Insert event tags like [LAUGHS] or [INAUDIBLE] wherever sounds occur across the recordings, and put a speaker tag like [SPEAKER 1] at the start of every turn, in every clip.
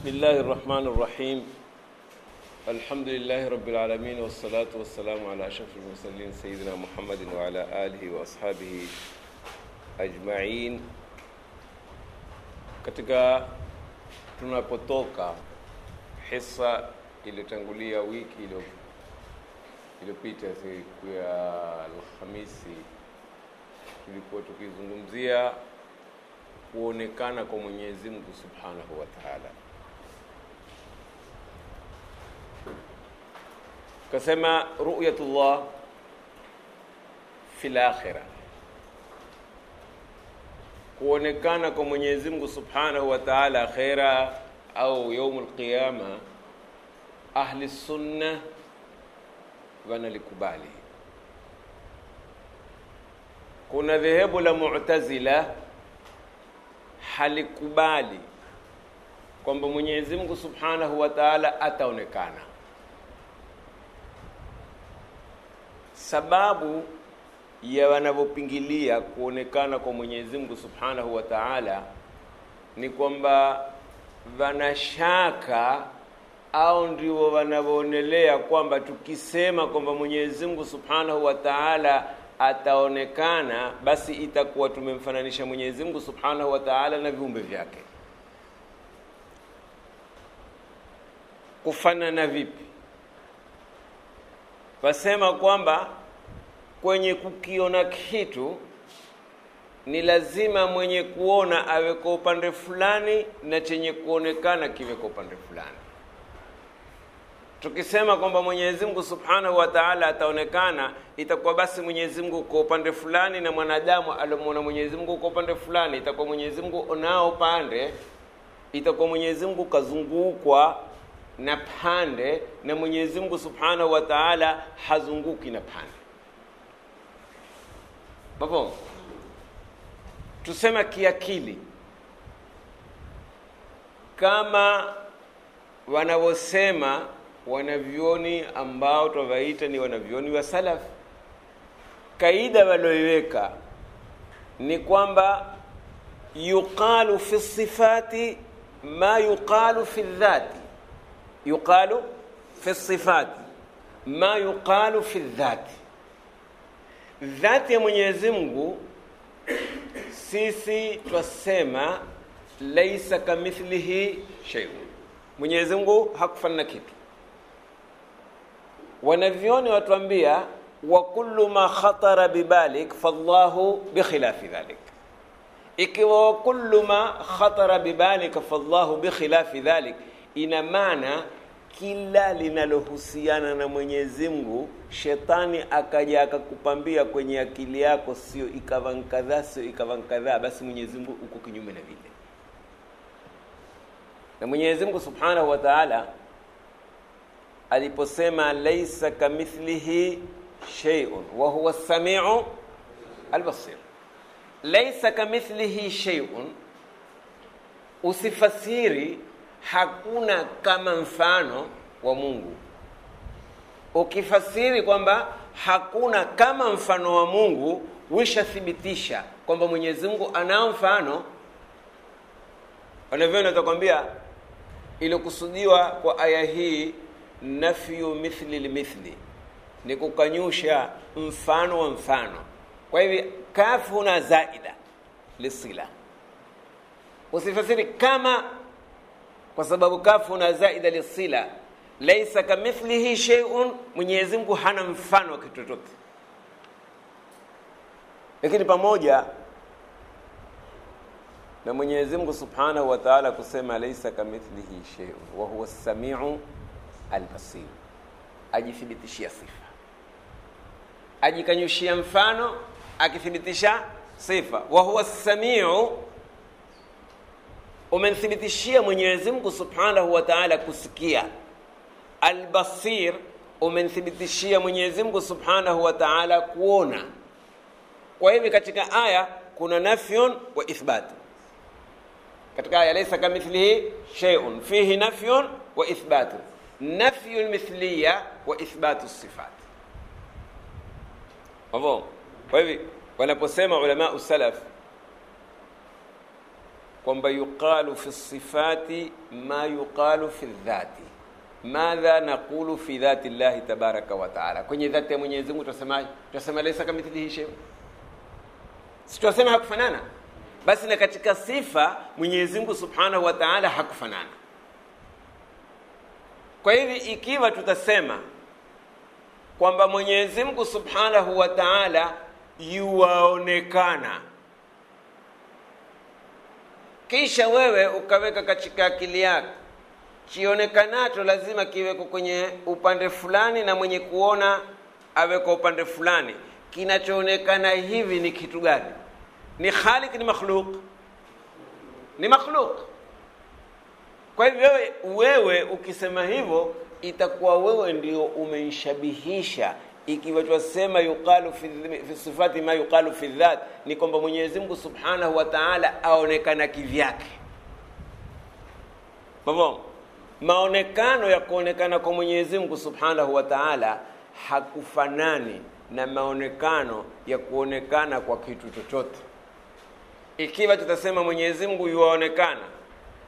[SPEAKER 1] بسم الله الرحمن الرحيم الحمد لله رب العالمين والصلاة والسلام على أشرف المرسلين سيدنا محمد وعلى آله وأصحابه أجمعين katika tunapotoka hisa iliyotangulia wiki iliyo- iliyopita siku ya Alhamisi tulikuwa tukizungumzia kuonekana kwa Mwenyezi Mungu Subhanahu wa Ta'ala. Kasema ru'yatullah fil akhirah, kuonekana kwa Mwenyezi Mungu Subhanahu wa Ta'ala akhira au yaumul qiyama, ahli sunna wanalikubali. Kuna dhehebu la Mu'tazila halikubali kwamba Mwenyezi Mungu Subhanahu wa Ta'ala ataonekana. Sababu ya wanavyopingilia kuonekana kwa Mwenyezi Mungu Subhanahu wa Ta'ala ni kwamba wanashaka au ndio wanavyoonelea kwamba tukisema kwamba Mwenyezi Mungu Subhanahu wa Ta'ala ataonekana basi itakuwa tumemfananisha Mwenyezi Mungu Subhanahu wa Ta'ala na viumbe vyake. Kufanana vipi? Wasema kwamba kwenye kukiona kitu ni lazima mwenye kuona awe kwa upande fulani na chenye kuonekana kiwe kwa upande fulani. Tukisema kwamba Mwenyezi Mungu Subhanahu wa Ta'ala ataonekana, itakuwa basi Mwenyezi Mungu kwa upande fulani na mwanadamu alimuona Mwenyezi Mungu kwa upande fulani, itakuwa Mwenyezi Mungu nao pande, itakuwa Mwenyezi Mungu kazungukwa na pande na Mwenyezi Mungu Subhanahu wa Ta'ala hazunguki na pande. Babo, tusema kiakili kama wanavyosema wanavyoni ambao twawaita ni wanavyoni wa salaf, kaida walioiweka ni kwamba yuqalu fi sifati ma yuqalu fi dhati, yuqalu fi sifati ma yuqalu fi dhati. Dhati ya Mwenyezi Mungu sisi twasema laisa kamithlihi shay'un, Mwenyezi Mungu hakufanana kitu. Wanavyoni watuambia wa kullu ma khatara bibalik fallahu bikhilafi dhalik, ikiwa wa kullu ma khatara bibalik fallahu bikhilafi dhalik, ina maana kila linalohusiana na Mwenyezi Mungu shetani akaja akakupambia kwenye akili yako, sio ikawa nkadhaa, sio ikawa nkadhaa, basi Mwenyezi Mungu uko kinyume na vile. Na Mwenyezi Mungu Subhanahu wa Ta'ala aliposema laisa kamithlihi shay'un wa huwa as-sami'u al-basir, laisa kamithlihi shay'un, usifasiri hakuna kama mfano wa Mungu. Ukifasiri kwamba hakuna kama mfano wa Mungu, wishathibitisha kwamba Mwenyezi Mungu anao mfano. Wanavyoni watakwambia iliyokusudiwa kwa aya hii nafyu mithli limithli, ni kukanyusha mfano wa mfano. Kwa hivyo kafu na zaida lisila, usifasiri kama kwa sababu kafu na zaida lisila. Laisa kamithlihi shay'un, Mwenyezi Mungu hana mfano wa kitu chochote. Lakini pamoja na Mwenyezi Mungu Subhanahu wa Ta'ala kusema laisa kamithlihi shay'un wa huwa as-sami'u al-basir, ajithibitishia sifa, ajikanyushia mfano, akithibitisha sifa. Wa huwa as-sami'u umemthibitishia Mwenyezi Mungu Subhanahu wa Ta'ala kusikia. Albasir umemthibitishia Mwenyezi Mungu Subhanahu wa Ta'ala kuona. Kwa hivyo katika aya kuna nafyun wa ithbat. Katika aya laysa kamithlihi shay'un fihi nafyun wa ithbat. Nafyu almithliya wa ithbatu sifat. Kwa hivyo wanaposema ulama salaf kwamba yuqalu fi sifati ma yuqalu fi dhati. Madha naqulu fi dhati llahi tabaraka wa taala. Kwenye dhati ya mwenyezi mungu tutasemaje tutasema laisa kamithlihi shay si tutasema hakufanana? Basi na katika sifa mwenyezi mungu subhanahu wa taala hakufanana. Kwa hivi ikiwa tutasema kwamba mwenyezi mungu subhanahu wa taala yuwaonekana kisha wewe ukaweka katika akili yako. Kionekanacho lazima kiweko kwenye upande fulani na mwenye kuona aweko upande fulani. Kinachoonekana hivi ni kitu gani? Ni khalik ni makhluk ni makhluk kwa hivyo wewe, wewe ukisema hivyo itakuwa wewe ndio umeishabihisha ikiwa twasema yuqalu fi, sifati ma yuqalu fi dhat ni kwamba mwenyezi mungu subhanahu wa taala aonekana kivyake. Babo, maonekano ya kuonekana kwa mwenyezi mungu subhanahu wa taala hakufanani na maonekano ya kuonekana kwa kitu chochote. Ikiwa tutasema mwenyezi mungu yuwaonekana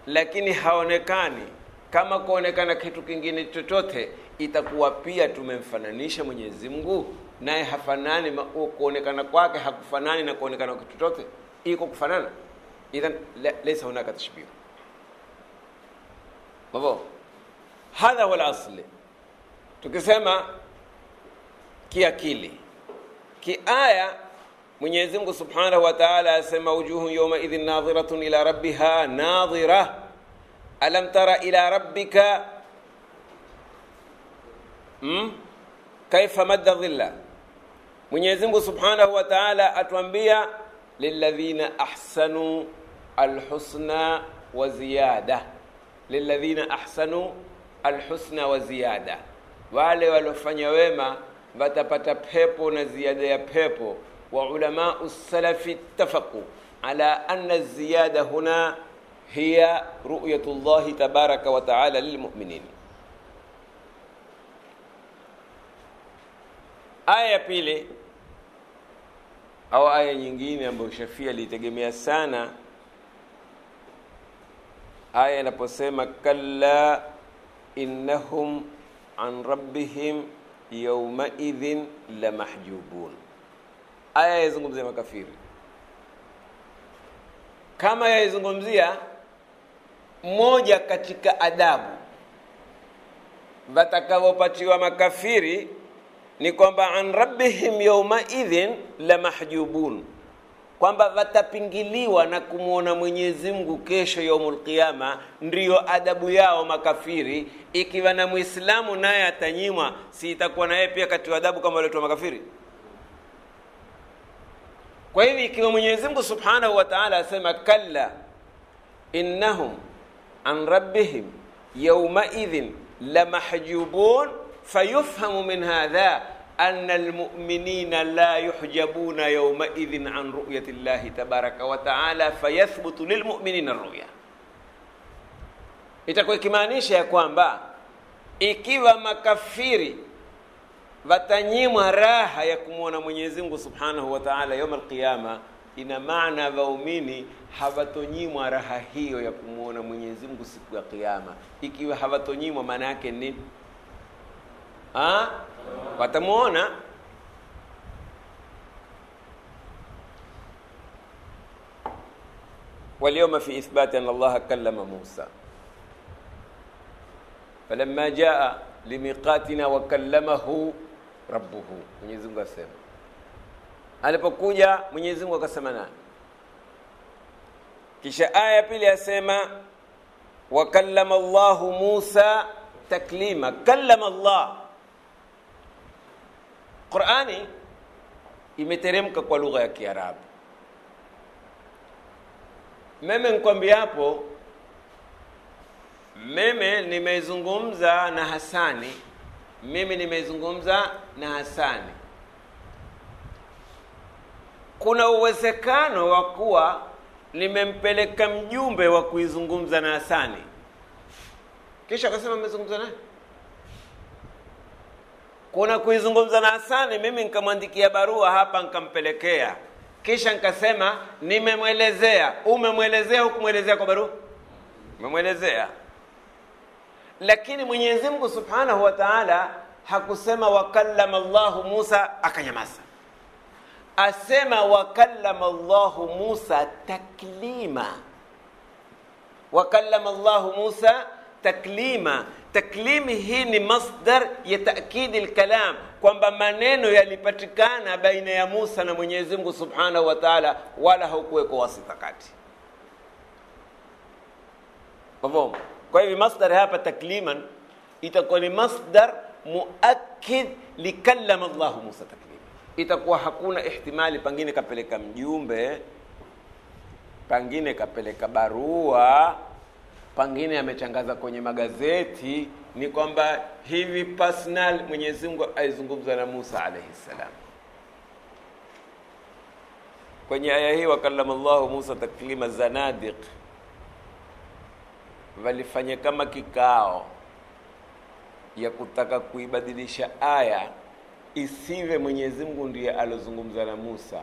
[SPEAKER 1] lakini haonekani kama kuonekana kitu kingine chochote itakuwa pia tumemfananisha mwenyezi mungu naye hafanani kuonekana kwake hakufanani na kuonekana kwa kitu chochote. Iko kufanana. Idhan laisa hunaka tashbih hivyo hadha huwa lasli tukisema kiakili kiaya mwenyezi mungu subhanahu wa taala asema wujuhun yaumaidhin nadhiratun ila rabbiha nadhira. Alam tara ila rabbika hmm? kaifa madda dhilla mwenyezi mungu subhanahu wa taala atuambia lilladhina ahsanu alhusna wa ziyada lilladhina ahsanu alhusna wa ziyada wale waliofanya wema watapata pepo na ziada ya pepo wa ulamau salafi ittafaqu ala anna ziyada huna hiya ru'yatu llahi tabaraka wa taala lilmuminin aya ya pili au aya nyingine ambayo shafia alitegemea sana aya inaposema kalla innahum an rabbihim yaumaidhin la mahjubun. aya yaizungumzia makafiri kama yaizungumzia moja katika adabu watakavyopatiwa makafiri ni kwamba an rabbihim la mahjubun. Kwamba watapingiliwa na kumwona mwenyezi mungu kesho yaumul qiyama ndiyo adabu yao makafiri. Ikiwa na Muislamu naye atanyimwa si itakuwa naye pia katiwa adabu kama waliotoa makafiri? Kwa hivi ikiwa mwenyezi mungu subhanahu wa taala asema kalla innahum an rabbihim yaumaidhin lamahjubun fayufhamu min hadha anna almu'minina la yuhjabuna yawmaidhin an ru'yati llahi tabaraka wa taala fayathbutu lilmu'minina ruya, itakuwa ikimaanisha ya kwamba ikiwa makafiri watanyimwa raha ya kumwona Mwenyezi Mungu subhanahu wa taala yaum alqiyama, ina maana waumini hawatonyimwa raha hiyo ya kumwona Mwenyezi Mungu siku ya Kiyama. Ikiwa hawatonyimwa, maana yake nini? Ha? watamwona واليوم في إثبات أن الله كلم موسى فلما جاء لميقاتنا وكلمه ربه Mwenyezi Mungu asema alipokuja Mwenyezi Mungu akasema naye kisha aya ya pili asema wakallama Allahu Musa taklima kallama Allah Qurani imeteremka kwa lugha ya Kiarabu. Meme nikwambia hapo, meme nimezungumza na Hasani, mimi nimezungumza na Hasani. Kuna uwezekano wa kuwa nimempeleka mjumbe wa kuizungumza na Hasani, kisha akasema mmezungumza naye kuna kuizungumza na Hasani, mimi nikamwandikia barua hapa nikampelekea, kisha nikasema nimemwelezea. Umemwelezea hukumwelezea kwa barua? Umemwelezea lakini mwenyezi mungu subhanahu wa taala hakusema wakallama llahu musa akanyamaza. Asema wakallama llahu musa taklima. Wakallama llahu musa taklima. Taklimi hii ni masdar ya takidi lkalam kwamba maneno yalipatikana baina ya musa na mwenyezi mungu subhanahu wa taala wala haukuweko wasita kati mafhumu kwa hivyo masdar hapa takliman itakuwa ni masdar muakid likallama llahu musa taklima. Itakuwa hakuna ihtimali pengine kapeleka mjumbe pengine kapeleka barua pengine ametangaza kwenye magazeti ni kwamba hivi personal mwenyezi mungu alizungumza na musa alayhi salam. Kwenye aya hii wakallama llahu musa taklima zanadiq. Walifanya kama kikao ya kutaka kuibadilisha aya isive mwenyezi mungu ndiye alozungumza na musa.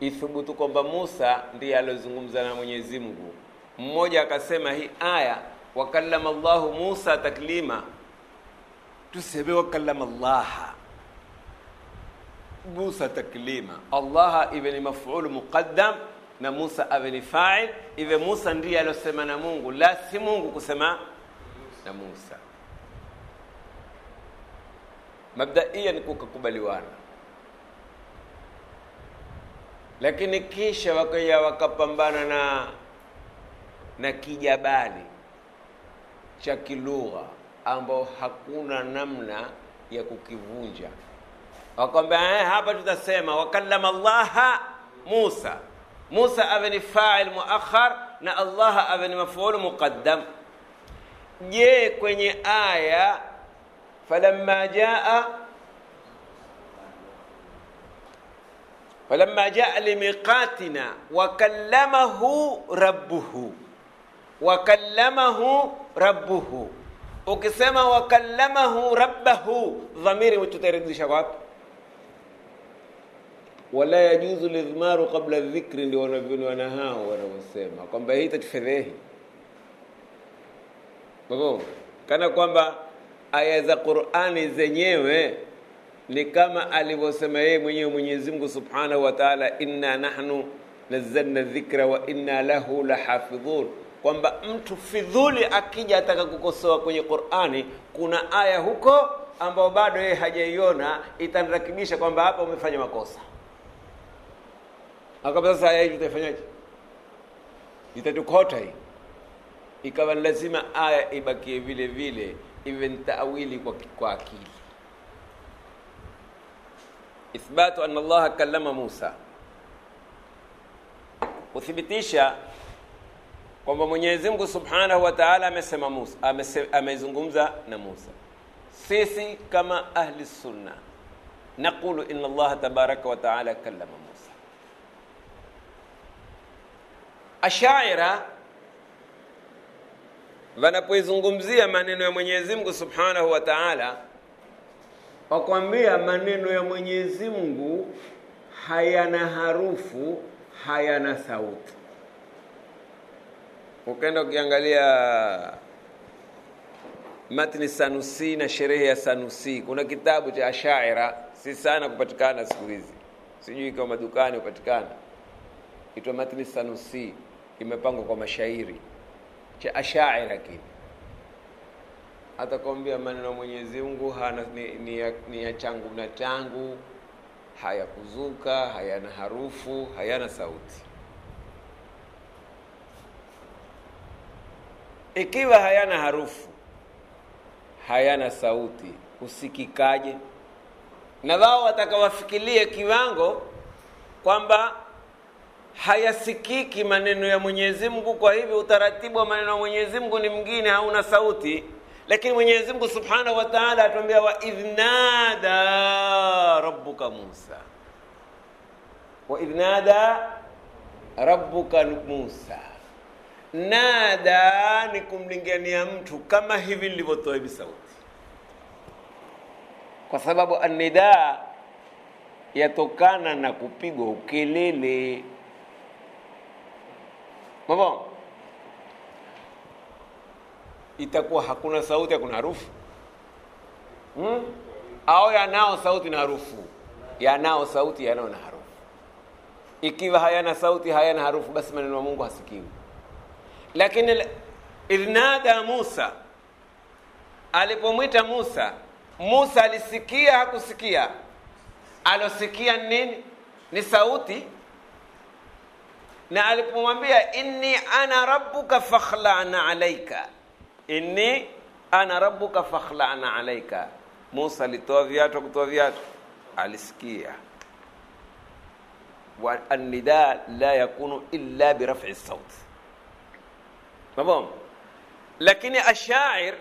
[SPEAKER 1] Ithubutu kwamba musa ndiye alozungumza na mwenyezi mungu mmoja akasema hii aya wakallama llahu musa taklima. Tuseme wakallama llaha musa taklima. Allaha iwe ni mafulu muqaddam na musa awe ni fail. Iwe musa ndiye alosema na mungu la si mungu kusema na musa. Mabdaia ni kukakubaliwana. Lakini kisha wakaja wakapambana na na kijabali cha kilugha ambao hakuna namna ya kukivunja. Wakwambia eh, hapa tutasema wakallama llaha musa. Musa awe ni fail muakhar na Allah awe ni mafuul muqaddam. Je kwenye aya falamma jaa falamma jaa limiqatina wakallamahu rabbuhu wakallamahu rabbuhu. Ukisema wakallamahu rabbahu dhamiri tutairudisha wapi? Wala yajuzu lidhmaru qabla dhikri ndio wanavyoni wanahao wanavyosema kwamba hii itatufedhehi. Kana kwamba aya za qurani zenyewe ni kama alivyosema yeye mwenyewe mwenyezi mungu subhanahu wa taala inna nahnu nazzalna dhikra wa inna lahu lahafidhun kwamba mtu fidhuli akija ataka kukosoa kwenye qurani kuna aya huko ambayo bado yeye hajaiona itanrakibisha kwamba hapa umefanya makosa. Akaba sasa aya hii tutaifanyaje itatukota hii. Ikawa lazima aya ibakie vile vile iwe ni taawili kwa, kwa akili. Ithbatu anna Allah kallama musa. Kuthibitisha kwamba mwenyezi mungu subhanahu wa taala amesema musa amezungumza na musa. Sisi kama ahli sunna naqulu ina allaha tabaraka wa taala kallama musa. Ashaira wanapoizungumzia maneno ya mwenyezi mungu subhanahu wa taala wakwambia maneno ya mwenyezi mungu hayana harufu hayana sauti ukaenda ukiangalia matni sanusi na sherehe ya sanusi kuna kitabu cha ashaira si sana kupatikana siku hizi. Sijui ikiwa madukani upatikana, itwa matni sanusi imepangwa kwa mashairi cha ashaira kile. Atakwambia maneno ya mwenyezi mungu hana ni, ni, ya, ni ya changu na changu hayakuzuka hayana harufu hayana sauti ikiwa hayana harufu hayana sauti husikikaje? Na wao watakawafikirie kiwango kwamba hayasikiki maneno ya mwenyezi mungu kwa hivyo utaratibu wa maneno ya mwenyezi mungu ni mwingine hauna sauti. Lakini mwenyezi mungu subhanahu wa taala atuambia wa idhnada rabbuka musa. Wa nada rabbuka musa nada ni kumlingania mtu kama hivi nilivyotoa hivi sauti. Kwa sababu anidaa yatokana na kupigwa ukelele. Mabo itakuwa hakuna sauti hakuna harufu? Hmm? au yanao sauti na harufu? Yanao sauti yanao na harufu. Ikiwa hayana sauti hayana harufu basi maneno ya mungu hasikiwi lakini idhnada Musa, alipomwita Musa, Musa alisikia? Hakusikia? Alosikia nini? Ni sauti. Na alipomwambia inni ana rabbuka fakhlana alaika, inni ana rabbuka fakhlana alaika, Musa alitoa viatu? Hakutoa viatu? Alisikia. Wa annida la yakunu illa biraf'i sauti تمام لكن الشاعر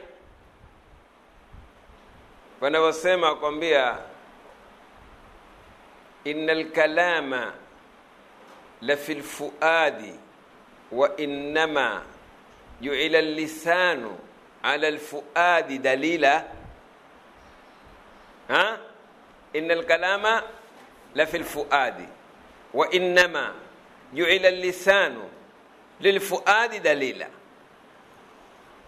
[SPEAKER 1] فأنا بسمع اكوambia إن الكلام لفي الفؤاد وإنما يعلى اللسان على الفؤاد دليلا. ها؟ إن الكلام لفي الفؤاد وإنما يعلى اللسان للفؤاد دليلا.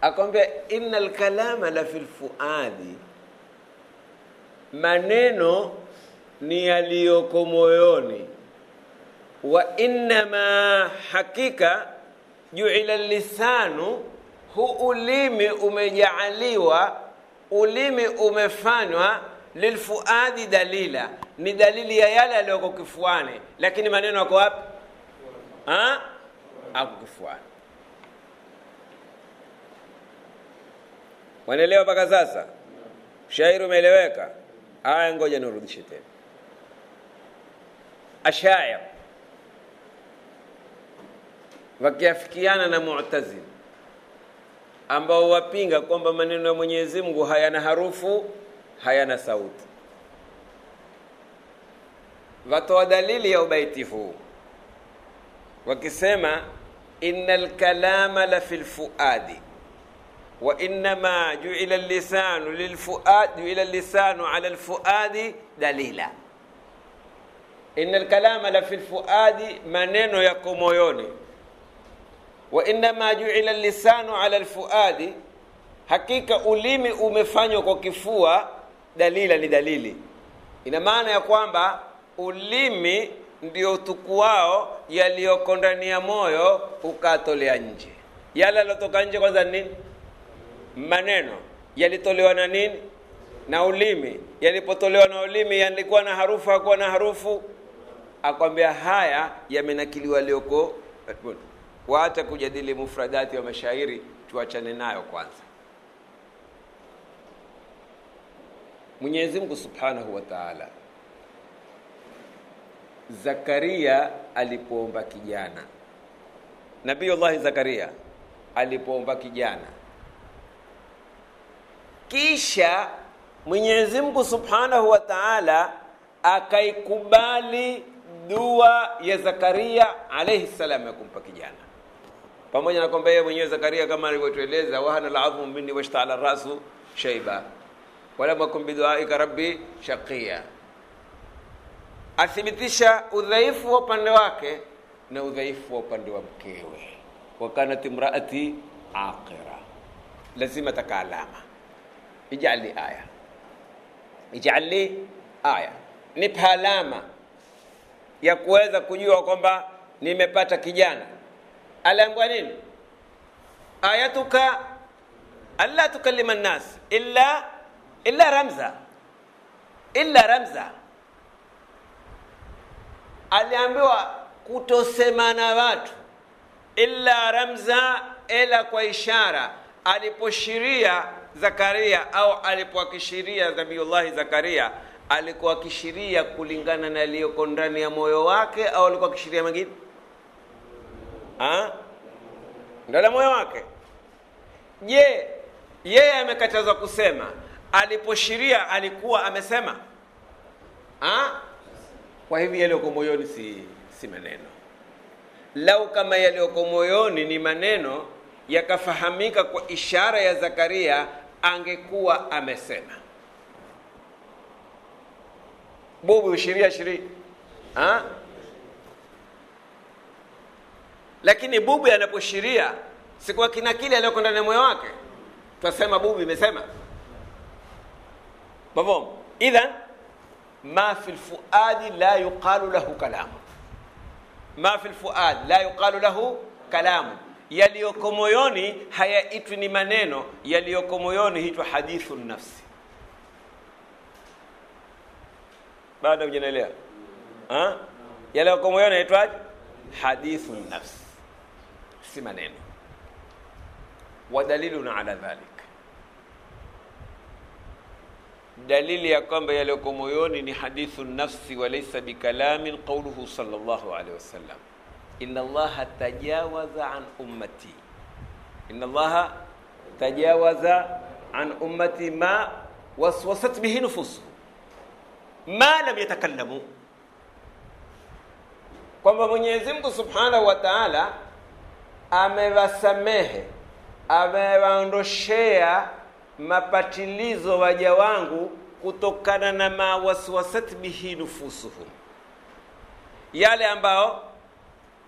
[SPEAKER 1] Akwambia inna lkalama la fi lfuadi, maneno ni yaliyoko moyoni. Wa innama, hakika juila lisanu, hu ulimi umejaaliwa, ulimi umefanywa lilfuadi dalila, ni dalili ya yale yaliyoko kifuani, lakini maneno yako wapi? Ako kifuani. Wanaelewa mpaka sasa? Shairi umeeleweka? Aya, ngoja nirudishe tena. Ashair wakiafikiana na Mu'tazili ambao wapinga kwamba maneno ya Mwenyezi Mungu hayana harufu, hayana sauti, watoa dalili ya ubaiti huu wakisema innal kalama la fil fuadi وإنما جعل اللسان للفؤاد جعل اللسان على الفؤاد دليلا إن الكلام لفي الفؤاد maneno yako moyoni وإنما جعل اللسان على الفؤاد hakika ulimi umefanywa kwa kifua dalila ni dalili ina maana ya kwamba ulimi ndio utukuwao yaliyoko ndani ya moyo ukatolea nje yale yalotoka nje kwanza nini Maneno. Yalitolewa na nini? Na ulimi. Yalipotolewa na ulimi yalikuwa na harufu hakuwa na harufu. Akwambia haya yamenakiliwa lioko waacha kujadili mufradati wa mashairi tuachane nayo kwanza. Mwenyezi mungu subhanahu wa taala zakaria alipoomba kijana. Nabiyullahi zakaria alipoomba kijana kisha Mwenyezi Mungu Subhanahu wa Ta'ala akaikubali dua ya Zakaria alayhi salam ya kumpa kijana, pamoja na kwamba yeye mwenyewe Zakaria kama alivyotueleza, wahana al'azmu minni washtala rasu shayba walam akun biduaika rabbi shaqiya, athibitisha udhaifu wa upande wake na udhaifu wa upande wa mkewe, wakanat imraati aqira, lazima taka alama ij'al li aya. Ij'al li aya. Ni palama ya kuweza kujua kwamba nimepata kijana. Aliambiwa nini? Ayatuka alla tukallima nnas illa illa ramza. Illa ramza. Aliambiwa kutosema na watu. Illa ramza ila kwa ishara. Aliposhiria Zakaria au alipoakishiria Nabiyullahi Zakaria alikuwa akishiria kulingana na aliyoko ndani ya moyo wake au alikuwa akishiria mengine ndani ya moyo wake? Je, yeye amekatazwa kusema, aliposhiria alikuwa amesema ha? Kwa hivyo yaliyoko moyoni si, si maneno. Lau kama yaliyoko moyoni ni maneno yakafahamika kwa ishara ya Zakaria angekuwa amesema. bubu ushiria shiri ha? lakini bubu anaposhiria sikuwa kina kile aliyoko ndani ya moyo wake. Twasema bubu imesema. Mafhum idhan ma fi lfuadi la yuqalu lahu kalamu. Ma fi lfuad la yuqalu lahu kalamu yaliyoko moyoni hayaitwi ni maneno yaliyoko moyoni hitwa hadithu nafsi. Baada hujanielewa? Yaliyoko moyoni yaitwaje? Hadithu nafsi. Si maneno. Wadaliluna ala dhalik. Dalili ya kwamba yaliyoko moyoni ni hadithu nafsi walaysa bikalamin qauluhu sallallahu alaihi wasallam inna allaha tajawaza an ummati. Inna allaha tajawaza an ummati ma waswasat bihi nufusuhum ma lam yatakallamu. Kwamba mwenyezi mungu subhanahu wa taala amewasamehe amewaondoshea mapatilizo waja wangu kutokana na mawaswasat bihi nufusuhum. Yale ambao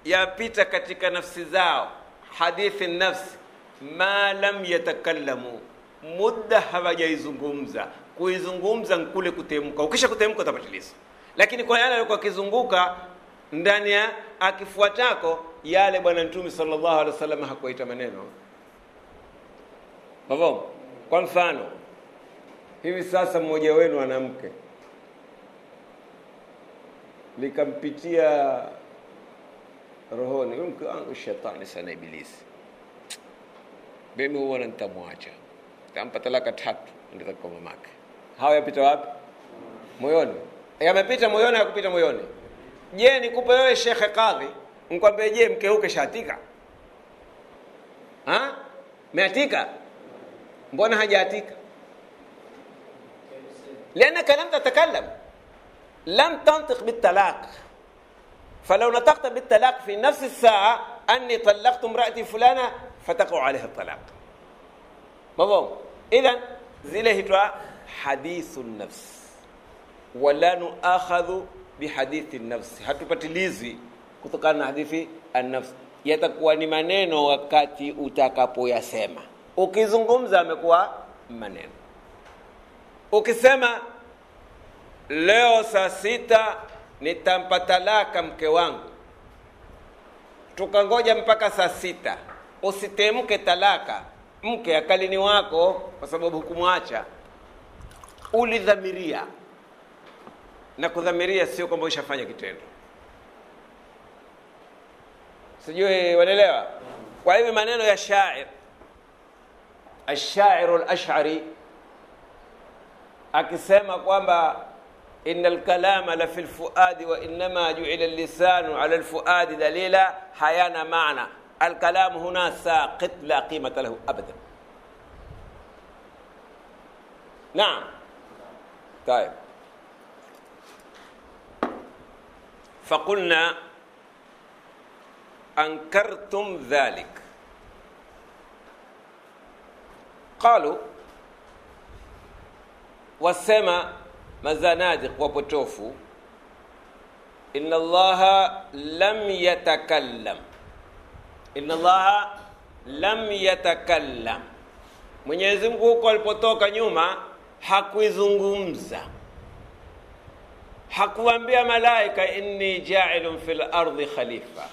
[SPEAKER 1] yapita katika nafsi zao. Hadithi nafsi ma lam yatakallamu. Muda hawajaizungumza. Kuizungumza nkule kutemka ukisha kutemka utapatiliza lakini kwa yale alikuwa akizunguka ndani ya akifuatako yale bwana mtume sallallahu alaihi wasallam hakuita maneno. Mavo, kwa mfano hivi sasa mmoja wenu ana mke. Likampitia rohoni wangu shetani sana ibilisi mimi huona nitamwacha tampa talaka tatu ndika kwa mamake hawa yapita wapi moyoni yamepita moyoni yakupita moyoni je nikupe wewe shekhe kadhi nkwambie je mke huke shatika ha meatika mbona hajaatika لأنك لم تتكلم لم تنطق بالطلاق فلو نطقت بالطلاق في نفس الساعة أني طلقت امرأتي فلانة فتقع عليها الطلاق. مضوم إذا زيلة حديث النفس. ولا نؤخذ بحديث النفس. هاتو باتليزي كتقان حديث النفس. يتقوى نمانين وكاتي أتاكا بويا سيما. وكيزنكم زامكوا منين. وكسيما leo saa sita nitampa talaka mke wangu. Tukangoja mpaka saa sita. Usitemke talaka. Mke akalini wako kwa sababu hukumwacha. Ulidhamiria. Na kudhamiria sio kwamba ushafanya kitendo. Sijui wanaelewa? Kwa hivyo maneno ya shair. Ashairu lashari akisema kwamba إن الكلام لفي الفؤاد وإنما جعل اللسان على الفؤاد دليلا. حيانا معنى الكلام هنا ساقط لا قيمة له أبدا. نعم. طيب. فقلنا أنكرتم ذلك. قالوا وسمى mazanadiq wapotofu inna allaha lam yatakallam. Inna allaha lam yatakallam. Mwenyezi mungu huko alipotoka nyuma hakuizungumza. Hakuwambia malaika inni jailun fi lardi khalifa.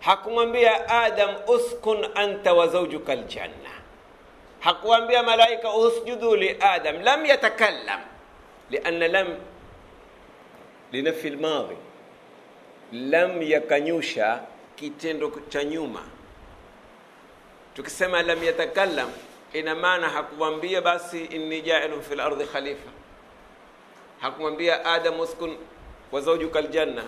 [SPEAKER 1] Hakumwambia adam uskun anta wa zaujuka ljanna hakuwambia malaika usjudu li adam. Lam yatakallam لأن لم لنفي الماضي. لم يكنوشا كيتندو تشانيوما تكسما لم يتكلم إن ما نحكم بيا بس إني جاعل في الأرض خليفة. حكم بيا آدم اسكن وزوجك الجنة.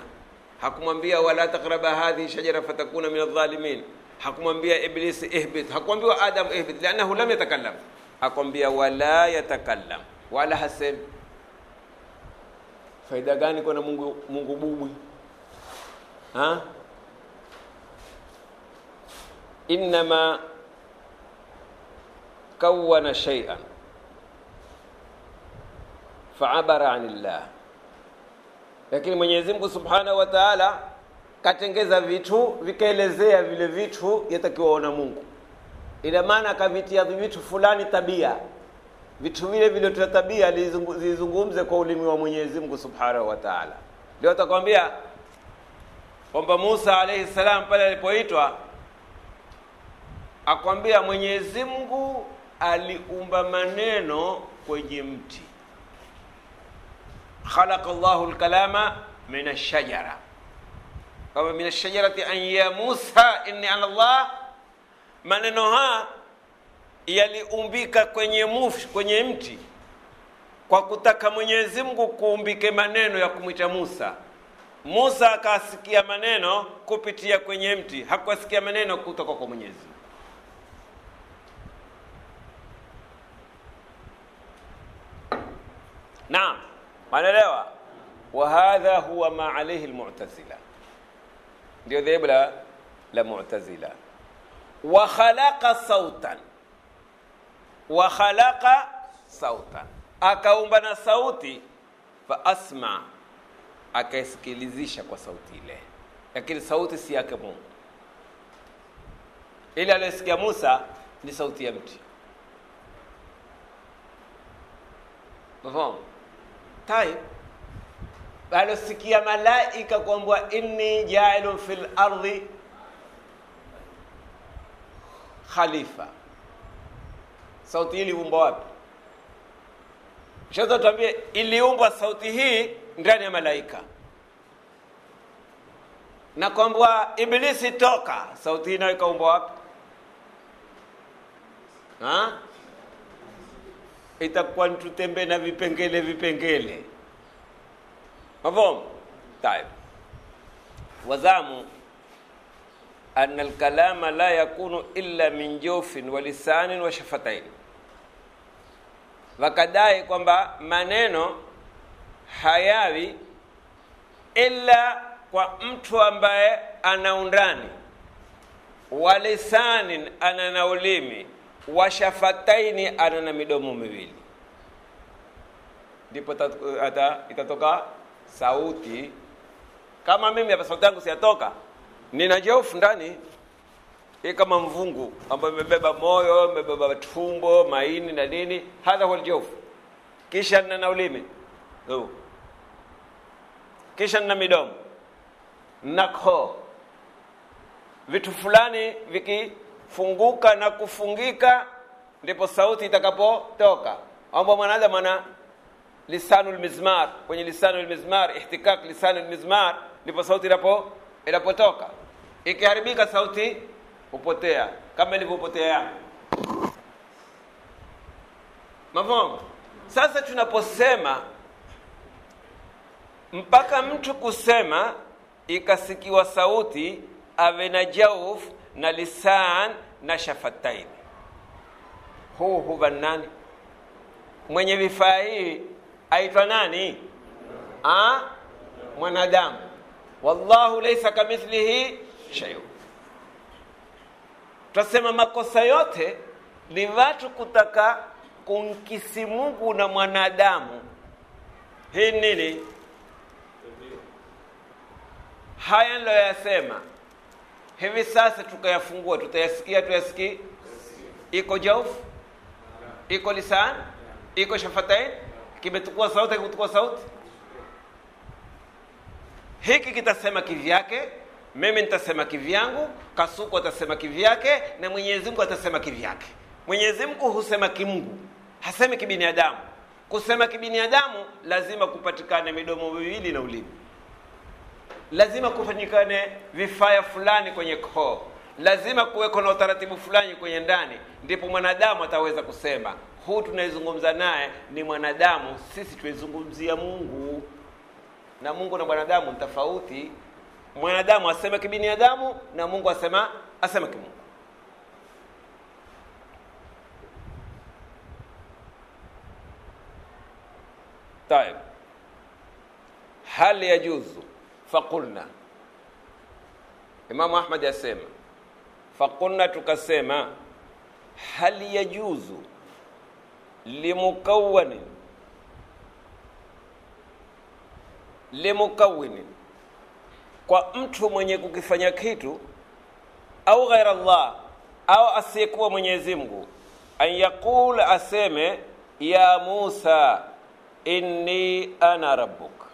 [SPEAKER 1] حكم بيا ولا تقرب هذه الشجرة فتكون من الظالمين. حكم بيا إبليس اهبط. حكم بيا آدم اهبط لأنه لم يتكلم. حكم بيا ولا يتكلم. ولا حسين faida gani kuna mungu mungu bubwi ha? Innama kawana shay'an faabara an llah lakini mwenyezi mungu subhanahu wa taala katengeza vitu vikaelezea vile vitu yatakiwaona mungu. Ina maana akavitia vitu fulani tabia vitu vile viliotia tabia zizungumze kwa ulimi wa mwenyezi mungu subhanahu wa taala. Ndio atakwambia kwamba musa alayhi salam pale alipoitwa akwambia mwenyezi mungu aliumba maneno kwenye mti. Khalaqa llahu lkalama min ashajara, kama min ashajarati an ya musa inni ana Allah, maneno haya yaliumbika kwenye mufi, kwenye mti kwa kutaka mwenyezi mungu kuumbike maneno ya kumwita musa musa akasikia maneno kupitia kwenye mti hakuasikia maneno kutoka kwa mwenyezi Mungu. naam manaelewa. wa hadha huwa ma alayhi almu'tazila, ndio dhehebu la, la mutazila wa khalaqa sautan wa khalaqa sautan akaumba na sauti fa asma akaisikilizisha kwa sauti ile lakini sauti si yake mungu ile aliyosikia musa ni sauti ya mti mafahamu tayib alosikia malaika kwamba inni jailun fi lardhi khalifa sauti hii iliumbwa wapi? Shaza tuambie, iliumbwa sauti hii ndani ya malaika, na kwambwa Iblisi toka, sauti hii nayo ikaumbwa wapi? ha? Itakuwa ntutembe na vipengele vipengele, mavomo. Wazamu anna alkalama la yakunu illa min jofin walisanin washafatain wa shafatain wakadai kwamba maneno hayawi ila kwa mtu ambaye ana undani wa lisanin ana na ulimi wa shafataini ana na midomo miwili. Ndipo itatoka sauti kama mimi hapa sauti yangu siyatoka nina jofu ndani hii kama mvungu ambayo imebeba moyo imebeba tumbo maini na nini hadha huwa aljofu. Kisha nina na ulimi. Huu. kisha nina midomo. Na koo. Vitu fulani vikifunguka na kufungika ndipo sauti itakapotoka. Ambao mwanadamu ana lisanul mizmar. Kwenye lisanul mizmar ihtikak lisanul mizmar ndipo sauti inapo inapotoka. Ikiharibika sauti hupotea. Kama ilivyopotea yangu. Mavongo. Sasa tunaposema mpaka mtu kusema ikasikiwa sauti awe na jauf na lisan na shafatain. Huu huwa nani? Mwenye vifaa hii aitwa nani? Ah? Mwanadamu. Wallahu laysa kamithlihi shay'un twasema makosa yote ni watu kutaka kumkisi mungu na mwanadamu. Hii nini? Haya niloyasema hivi sasa tukayafungua tutayasikia tuyasikii? Iko jaufu? Iko lisan? Iko shafatain? Kimetukua sauti kimetukua sauti? Hiki kitasema kivyake mimi nitasema kivyangu kasuku atasema kivyake na mwenyezi mungu atasema kivyake. Mwenyezi mungu husema kimungu hasemi kibinadamu. Kusema kibinadamu lazima kupatikane midomo miwili na ulimi. Lazima kufanyikane vifaya fulani kwenye koo. Lazima kuweko na utaratibu fulani kwenye ndani ndipo mwanadamu ataweza kusema. Huu tunayezungumza naye ni mwanadamu sisi tuizungumzia mungu. Na mungu na mwanadamu ni tofauti mwanadamu asema kibinadamu na mungu asema asema kimungu طيب hal yajuzu faqulna imamu ahmad asema faqulna tukasema hal yajuzu limukawanin limukawinin kwa mtu mwenye kukifanya kitu au ghaira Allah au asiyekuwa Mwenyezi Mungu an yaqul aseme ya Musa inni ana rabbuk.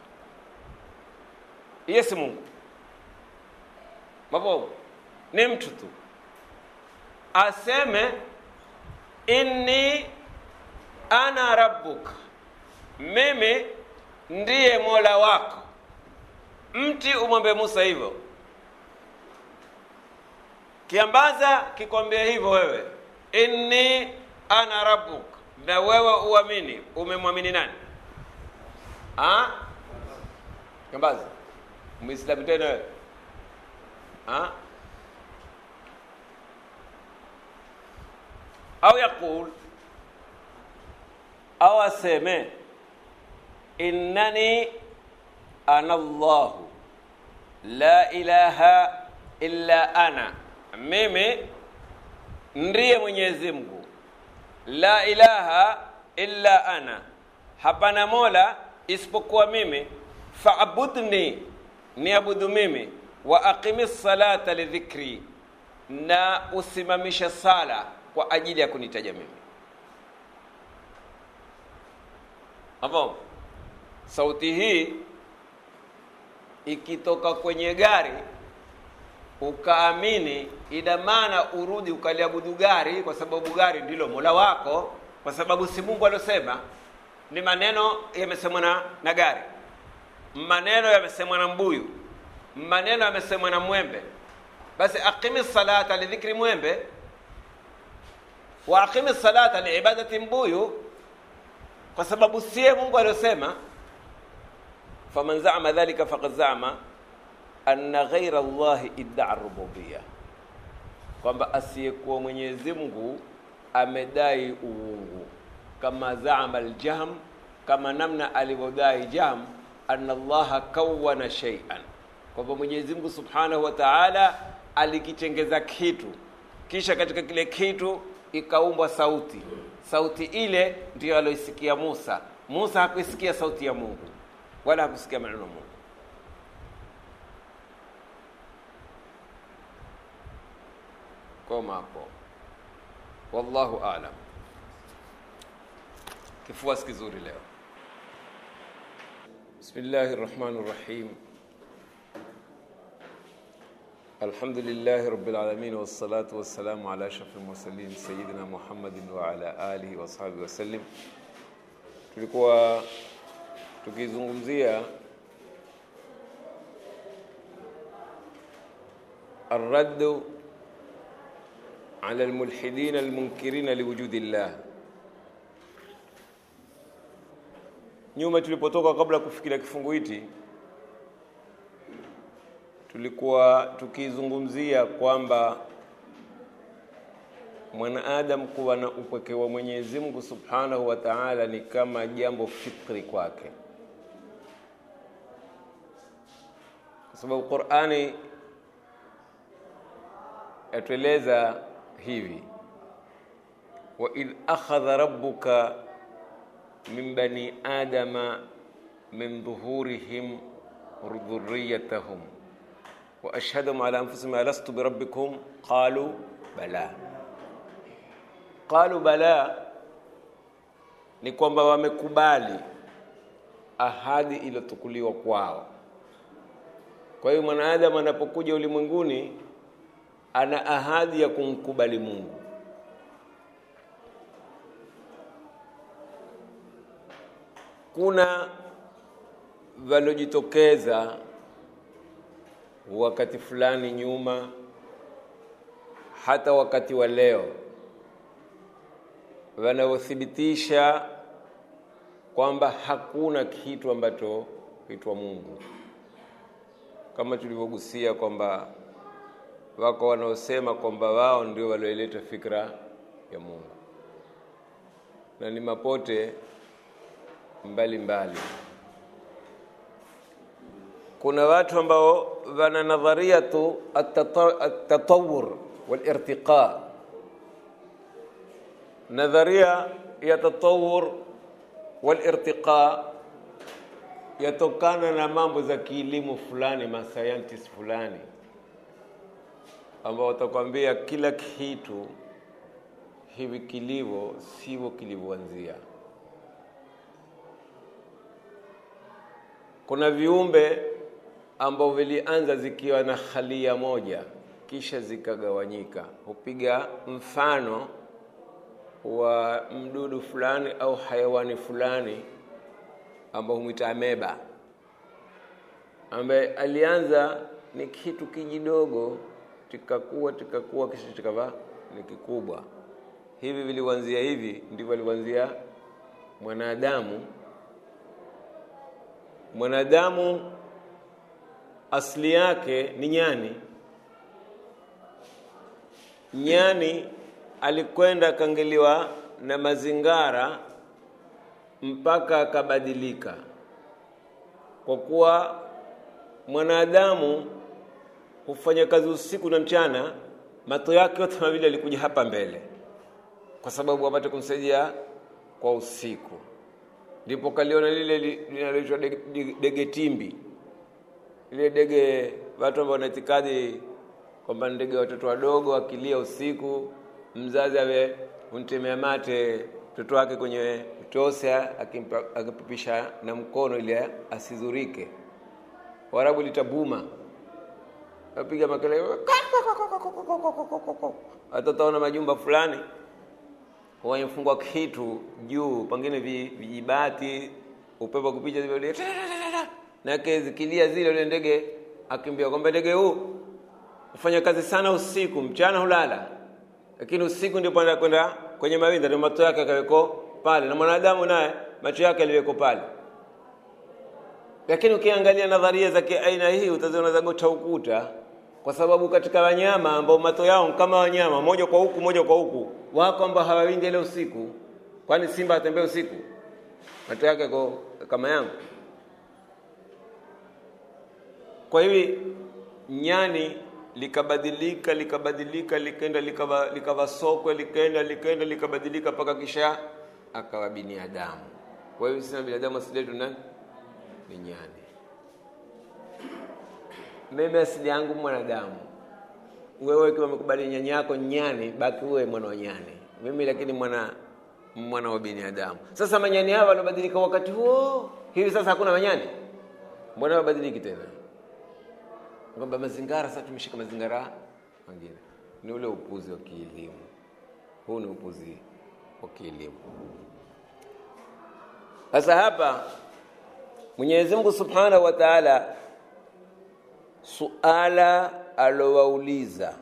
[SPEAKER 1] Yesi Mungu. Mabovu ni mtu tu. Aseme inni ana rabbuk. Mimi ndiye mola wako mti umwambie Musa hivyo. Kiambaza kikwambia hivyo wewe. Inni ana rabbuk. Na wewe uamini. Umemwamini nani? Ha? kiambaza. Muislamu tena wewe. Au yaqul. Au aseme. Innani ana llahu la ilaha illa ana. Mimi ndiye mwenyezi mungu. La ilaha illa ana. Hapana mola isipokuwa mimi. Faabudni niabudu mimi. Wa aqimi salata lidhikri na usimamishe sala kwa ajili ya kunitaja mimi. Hapo. Sauti hii ikitoka kwenye gari ukaamini ina maana urudi ukaliabudu gari kwa sababu gari ndilo mola wako kwa sababu si mungu aliosema ni maneno yamesemwa na, na gari. Maneno yamesemwa na mbuyu. Maneno yamesemwa na mwembe. Basi aqimi salata lidhikri mwembe. Wa aqimi salata liibadati mbuyu. Kwa sababu siye mungu aliyosema faman zama dhalika faqad zama anna ghaira llahi iddaa rububiya kwamba asiyekuwa mwenyezi mungu amedai uungu. Kama zama aljahm kama namna alivyodai jahm anna llaha kawana shay'an. Kwamba mwenyezi mungu subhanahu wa taala alikitengeza kitu. Kisha katika kile kitu ikaumbwa sauti. Sauti ile ndiyo aloisikia musa. Musa hakuisikia sauti ya mungu ولا مسكم العلوم كما كو. والله أعلم. كيف واسك زوري اليوم؟ بسم الله الرحمن الرحيم. الحمد لله رب العالمين والصلاة والسلام على أشرف المرسلين سيدنا محمد وعلى آله وصحبه وسلم. تلقوا tukizungumzia الرد على الملحدين المنكرين لوجود الله nyuma tulipotoka kabla kufikiria kifungu hiki tulikuwa tukizungumzia kwamba mwanaadamu kuwa na upweke wa Mwenyezi Mungu Subhanahu wa Ta'ala ni kama jambo fitri kwake, Sababu Qur'ani yatueleza hivi, wa idh akhadha rabbuka min bani adama min dhuhurihim dhurriyatahum. Wa ashhadahum ala anfusihim alastu birabbikum qalu bala. Qalu bala ni kwamba wamekubali ahadi iliyotukuliwa kwao. Kwa hiyo mwanadamu anapokuja ulimwenguni ana ahadi ya kumkubali Mungu. Kuna walojitokeza wakati fulani nyuma, hata wakati wa leo wanaothibitisha kwamba hakuna kitu ambacho huitwa Mungu, kama tulivyogusia kwamba wako wanaosema kwamba wao ndio walioileta fikra ya Mungu na ni mapote mbalimbali mbali. Kuna watu ambao wana nadhariyatu at-tatawur walirtiqa nadharia ya tatawur walirtiqa yatokana na mambo za kielimu fulani, masayantis fulani ambao watakwambia kila kitu hivi kilivyo sivyo kilivyoanzia. Kuna viumbe ambao vilianza zikiwa na halia moja kisha zikagawanyika. Hupiga mfano wa mdudu fulani au hayawani fulani ambao humwita ameba, ambaye alianza ni kitu kijidogo, tikakuwa tikakuwa, kisha tikava ni kikubwa. Hivi vilianzia hivi, ndivyo alianzia mwanadamu. Mwanadamu asili yake ni nyani. Nyani alikwenda akangeliwa na mazingara mpaka akabadilika, kwa kuwa mwanadamu hufanya kazi usiku na mchana. Mato yake yote mawili alikuja hapa mbele, kwa sababu apate kumsaidia kwa usiku. Ndipo kaliona lile linaloitwa dege timbi, lile dege watu ambao wanaitikadi kwamba ndege watoto wadogo akilia usiku, mzazi awe untemea mate mtoto wake kwenye mtosa akipipisha na mkono ili asizurike. Waarabu litabuma apiga makelele, atataona majumba fulani wamefungwa kitu juu, pengine vijibati, upepo kupicha zile nake zikilia zile, ule ndege akimbia kwamba ndege huu ufanya kazi sana usiku, mchana hulala, lakini usiku ndio kwenda kwenye mawinda, ndio macho yake akaweko pale, na mwanadamu naye macho yake aliweko pale. Lakini ukiangalia nadharia za aina hii utaziona zagota ukuta, kwa sababu katika wanyama ambao macho yao kama wanyama moja kwa huku moja kwa huku, wako ambao hawawindi ile usiku. Kwani simba atembea usiku? Macho yake ko kama yangu. Kwa hivi nyani likabadilika likabadilika likenda likawa likawa sokwe likenda likenda likabadilika mpaka kisha akawa binadamu. Kwa hiyo sisi binadamu asili yetu nani? Ni nyani. Mimi asili yangu mwanadamu. Wewe kama umekubali nyanya yako nyani, baki wewe mwana wa nyani. Mimi lakini mwana mwana wa binadamu. Sasa manyani hao walibadilika wakati huo, hivi sasa hakuna manyani. Mbona wabadiliki tena? Kwamba mazingara sasa tumeshika mazingara mengine. Ni ule upuzi wa kielimu. Huu ni upuzi wa kielimu. Sasa hapa Mwenyezi Mungu Subhanahu wa Ta'ala, suala alowauliza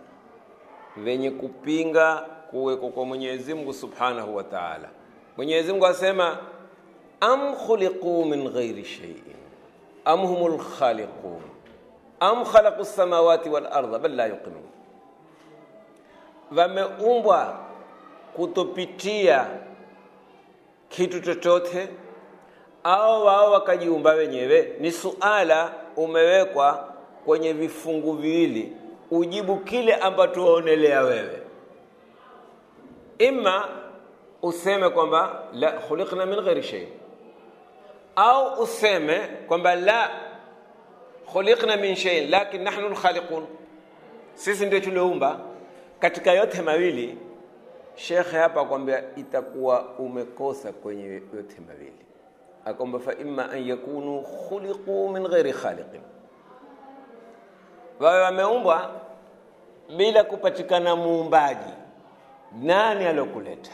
[SPEAKER 1] venye kupinga kuweko kwa Mwenyezi Mungu Subhanahu wa Ta'ala, Mwenyezi Mungu asema am min ghairi shay'in am humul am khalaqu samawati wal arda bal la yuqinun, wameumbwa kutopitia kitu chochote au wao wakajiumba wenyewe? Ni suala umewekwa kwenye vifungu viwili, ujibu kile ambacho waonelea wewe. Ima useme kwamba la khuliqna min ghairi shay, au useme kwamba la khuliqna min shay lakin nahnu alkhaliqun, sisi ndio tulioumba. Katika yote mawili, shekhe hapa akwambia itakuwa umekosa kwenye yote mawili, akwamba fa imma an yakunu khuliqu min ghairi khaliqin, wawe wameumbwa bila kupatikana muumbaji. Nani alokuleta?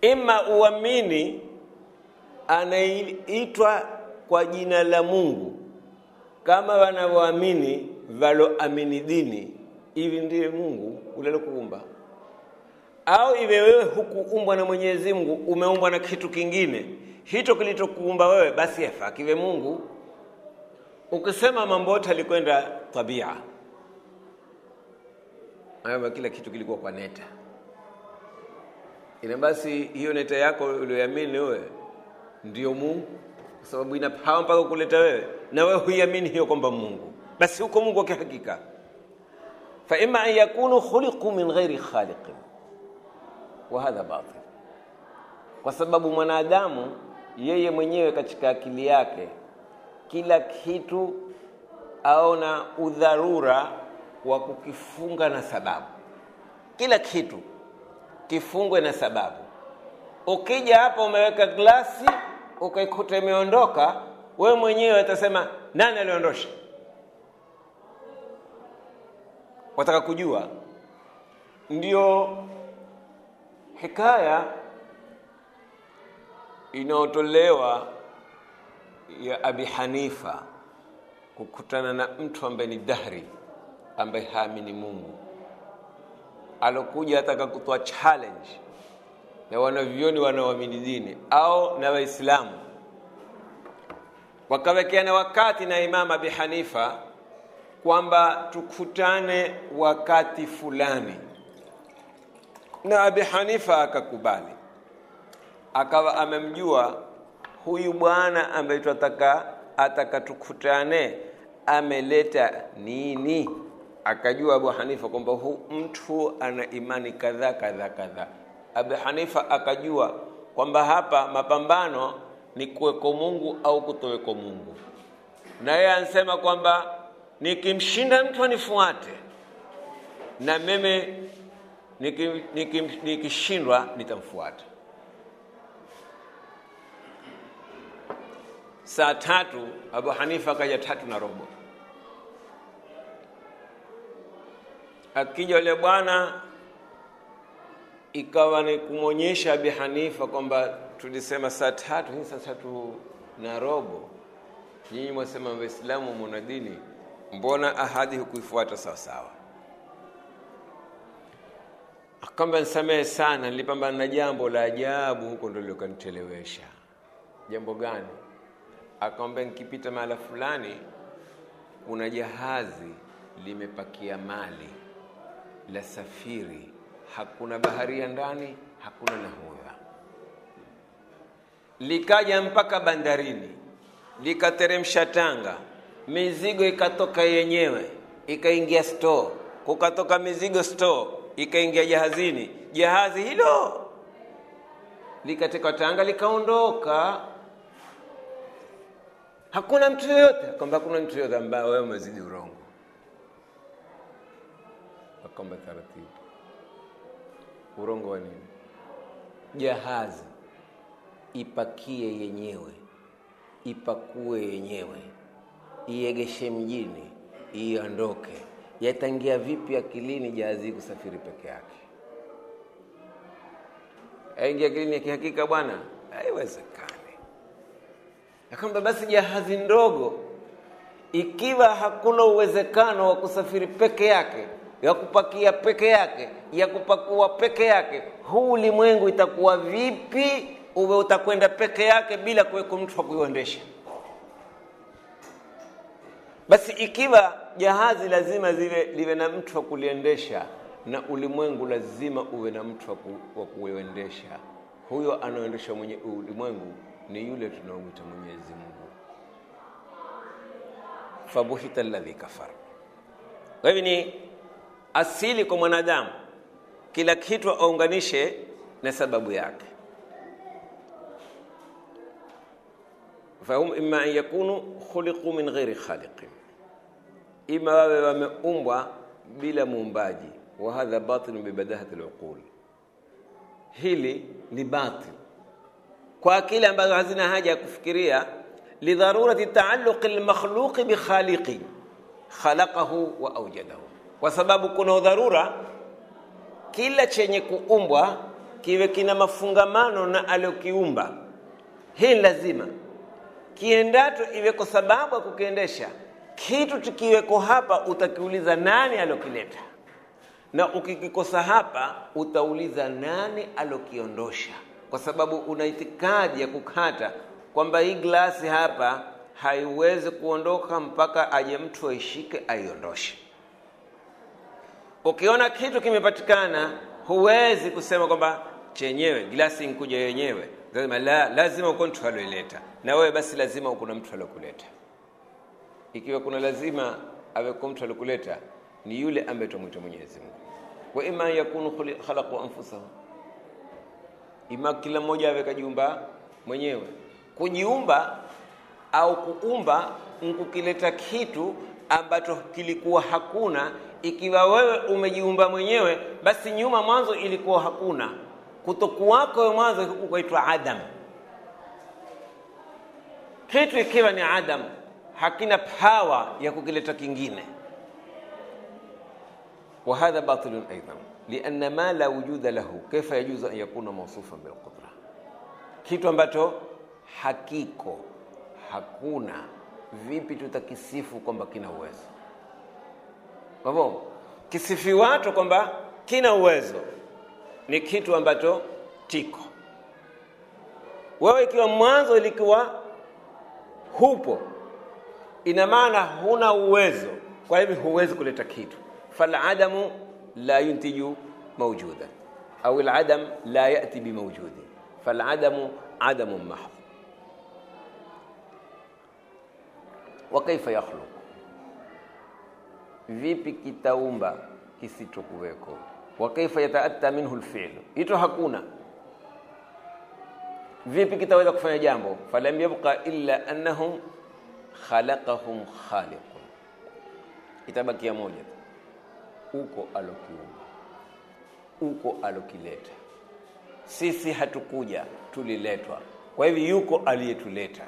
[SPEAKER 1] Ima uamini anaitwa kwa jina la Mungu. Kama wanavyoamini valoamini dini, hivi ndiye Mungu ulalokuumba, au iwe wewe hukuumbwa na Mwenyezi Mungu, umeumbwa na kitu kingine, hicho kilichokuumba wewe basi yafaa kiwe Mungu. Ukisema mambo yote alikwenda tabia, ama kila kitu kilikuwa kwa neta, ile, basi hiyo neta yako uliyoamini wewe ndio Mungu kwa sababu ina pawa mpaka kuleta wewe. Na wewe huiamini hiyo kwamba Mungu, basi huko Mungu wa kihakika. Fa imma an yakunu khuliqu min ghairi khaliqin. Wa hadha batil, kwa sababu mwanadamu yeye mwenyewe katika akili yake kila kitu aona udharura wa kukifunga na sababu. Kila kitu kifungwe na sababu. Ukija hapa umeweka glasi ukaikuta imeondoka wewe mwenyewe utasema nani aliondosha? Wataka kujua. Ndio hikaya inayotolewa ya abi hanifa kukutana na mtu ambaye ni dhahri ambaye haamini mungu. Alokuja ataka kutoa challenge na wanavyoni wanaoamini dini au na waislamu. Wakawekeana wakati na imam abi hanifa kwamba tukutane wakati fulani. Na abi hanifa akakubali. Akawa amemjua huyu bwana ambaye twataka ataka tukutane ameleta nini? Akajua abu hanifa kwamba mtu ana imani kadhaa kadhaa kadhaa abu hanifa akajua kwamba hapa mapambano ni kuweko mungu au kutoweko mungu. Na yeye ansema kwamba nikimshinda mtu anifuate na mimi nikishindwa niki, niki nitamfuata. Saa tatu abu hanifa akaja tatu na robo. Akija yule bwana ikawa ni kumwonyesha abi hanifa kwamba tulisema saa tatu hii saa tatu na robo. Nyinyi mwasema waislamu muna dini mbona ahadi hukuifuata sawasawa akamba nisamehe sana nilipambana na jambo la ajabu huko ndo lilokanichelewesha jambo gani? Akamwambia nikipita mahala fulani kuna jahazi limepakia mali la safiri hakuna baharia ndani hakuna nahodha. Likaja mpaka bandarini likateremsha tanga mizigo ikatoka yenyewe ikaingia store. Kukatoka mizigo store ikaingia jahazini. Jahazi hilo! Likateka tanga likaondoka. Hakuna mtu yoyote. Kwamba hakuna mtu yoyote ambaye wewe umezidi urongo. Akwamba taratibu urongo wa nini? Jahazi. Ipakie yenyewe. Ipakue yenyewe. Iegeshe mjini. Iondoke. Yatangia vipi akilini jahazi kusafiri peke yake? Aingia akilini akihakika kihakika bwana haiwezekani. Akamba basi jahazi ndogo ikiwa hakuna uwezekano wa kusafiri peke yake ya kupakia peke yake ya kupakua peke yake huu ulimwengu itakuwa vipi? Uwe utakwenda peke yake bila kuweko mtu wa kuiondesha. Basi ikiwa jahazi lazima ziwe liwe na mtu wa kuliendesha na ulimwengu lazima uwe na mtu wa kuuendesha huyo anaoendesha mwenye ulimwengu ni yule tunaomwita mwenyezi mungu. Fabuhita alladhi kafar. Kwa ni asili kwa mwanadamu kila kitu aunganishe na sababu yake fahum imma an yakunu khuliqu min ghairi khaliqin ima wawe wameumbwa bila muumbaji wa hadha batilun bibadahati luqul hili ni batil kwa akili ambazo hazina haja ya kufikiria lidharurati taalluqi lmakhluqi bikhaliqi khalaqahu wa aujadahu kwa sababu kuna udharura kila chenye kuumbwa kiwe kina mafungamano na aliyokiumba. hii lazima. Kiendacho kwa sababu ya kukiendesha kitu tukiweko hapa utakiuliza nani aliokileta, na ukikikosa hapa utauliza nani aliokiondosha, kwa sababu una itikadi ya kukata kwamba hii glasi hapa haiwezi kuondoka mpaka aje mtu aishike aiondoshe ukiona kitu kimepatikana huwezi kusema kwamba chenyewe glasi nkuja yenyewe. Lazima, la, lazima uko mtu aloileta na wewe basi lazima ukuna mtu alokuleta ikiwa kuna lazima aweko mtu alokuleta ni yule ambaye tumwita mwenyezi mungu. Wa ima yakunu khalaqu anfusahum. Ima kila mmoja aweka jumba mwenyewe. Kujiumba au kuumba nkukileta kitu ambacho kilikuwa hakuna ikiwa wewe umejiumba mwenyewe, basi nyuma mwanzo ilikuwa hakuna. Kutokuwako wewe mwanzo ukaitwa Adam. Kitu ikiwa ni Adam, hakina pawa ya kukileta kingine. Wa hadha batilun aidan lianna ma la wujuda lahu kaifa yajuzu an yakuna mawsufan bilqudra, kitu ambacho hakiko, hakuna, vipi tutakisifu kwamba kina uwezo? Hivyo kisifiwacho kwamba kina uwezo ni kitu ambacho tiko wewe ikiwa mwanzo ilikuwa hupo ina maana huna uwezo. Kwa hivyo huwezi kuleta kitu. Faladamu la yuntiju maujuda au aladam la yati bimaujudi, faladamu adamu mahdh wakaifa yakhluq vipi kitaumba kisichokuweko? Wakaifa yataatta minhu lfilu ito hakuna. Vipi kitaweza kufanya jambo? Falam yabqa illa annahum khalaqahum khaliqun. Itabakia moja uko alokiumba. Uko alokileta. Sisi hatukuja tuliletwa. Kwa hivyo yuko aliyetuleta.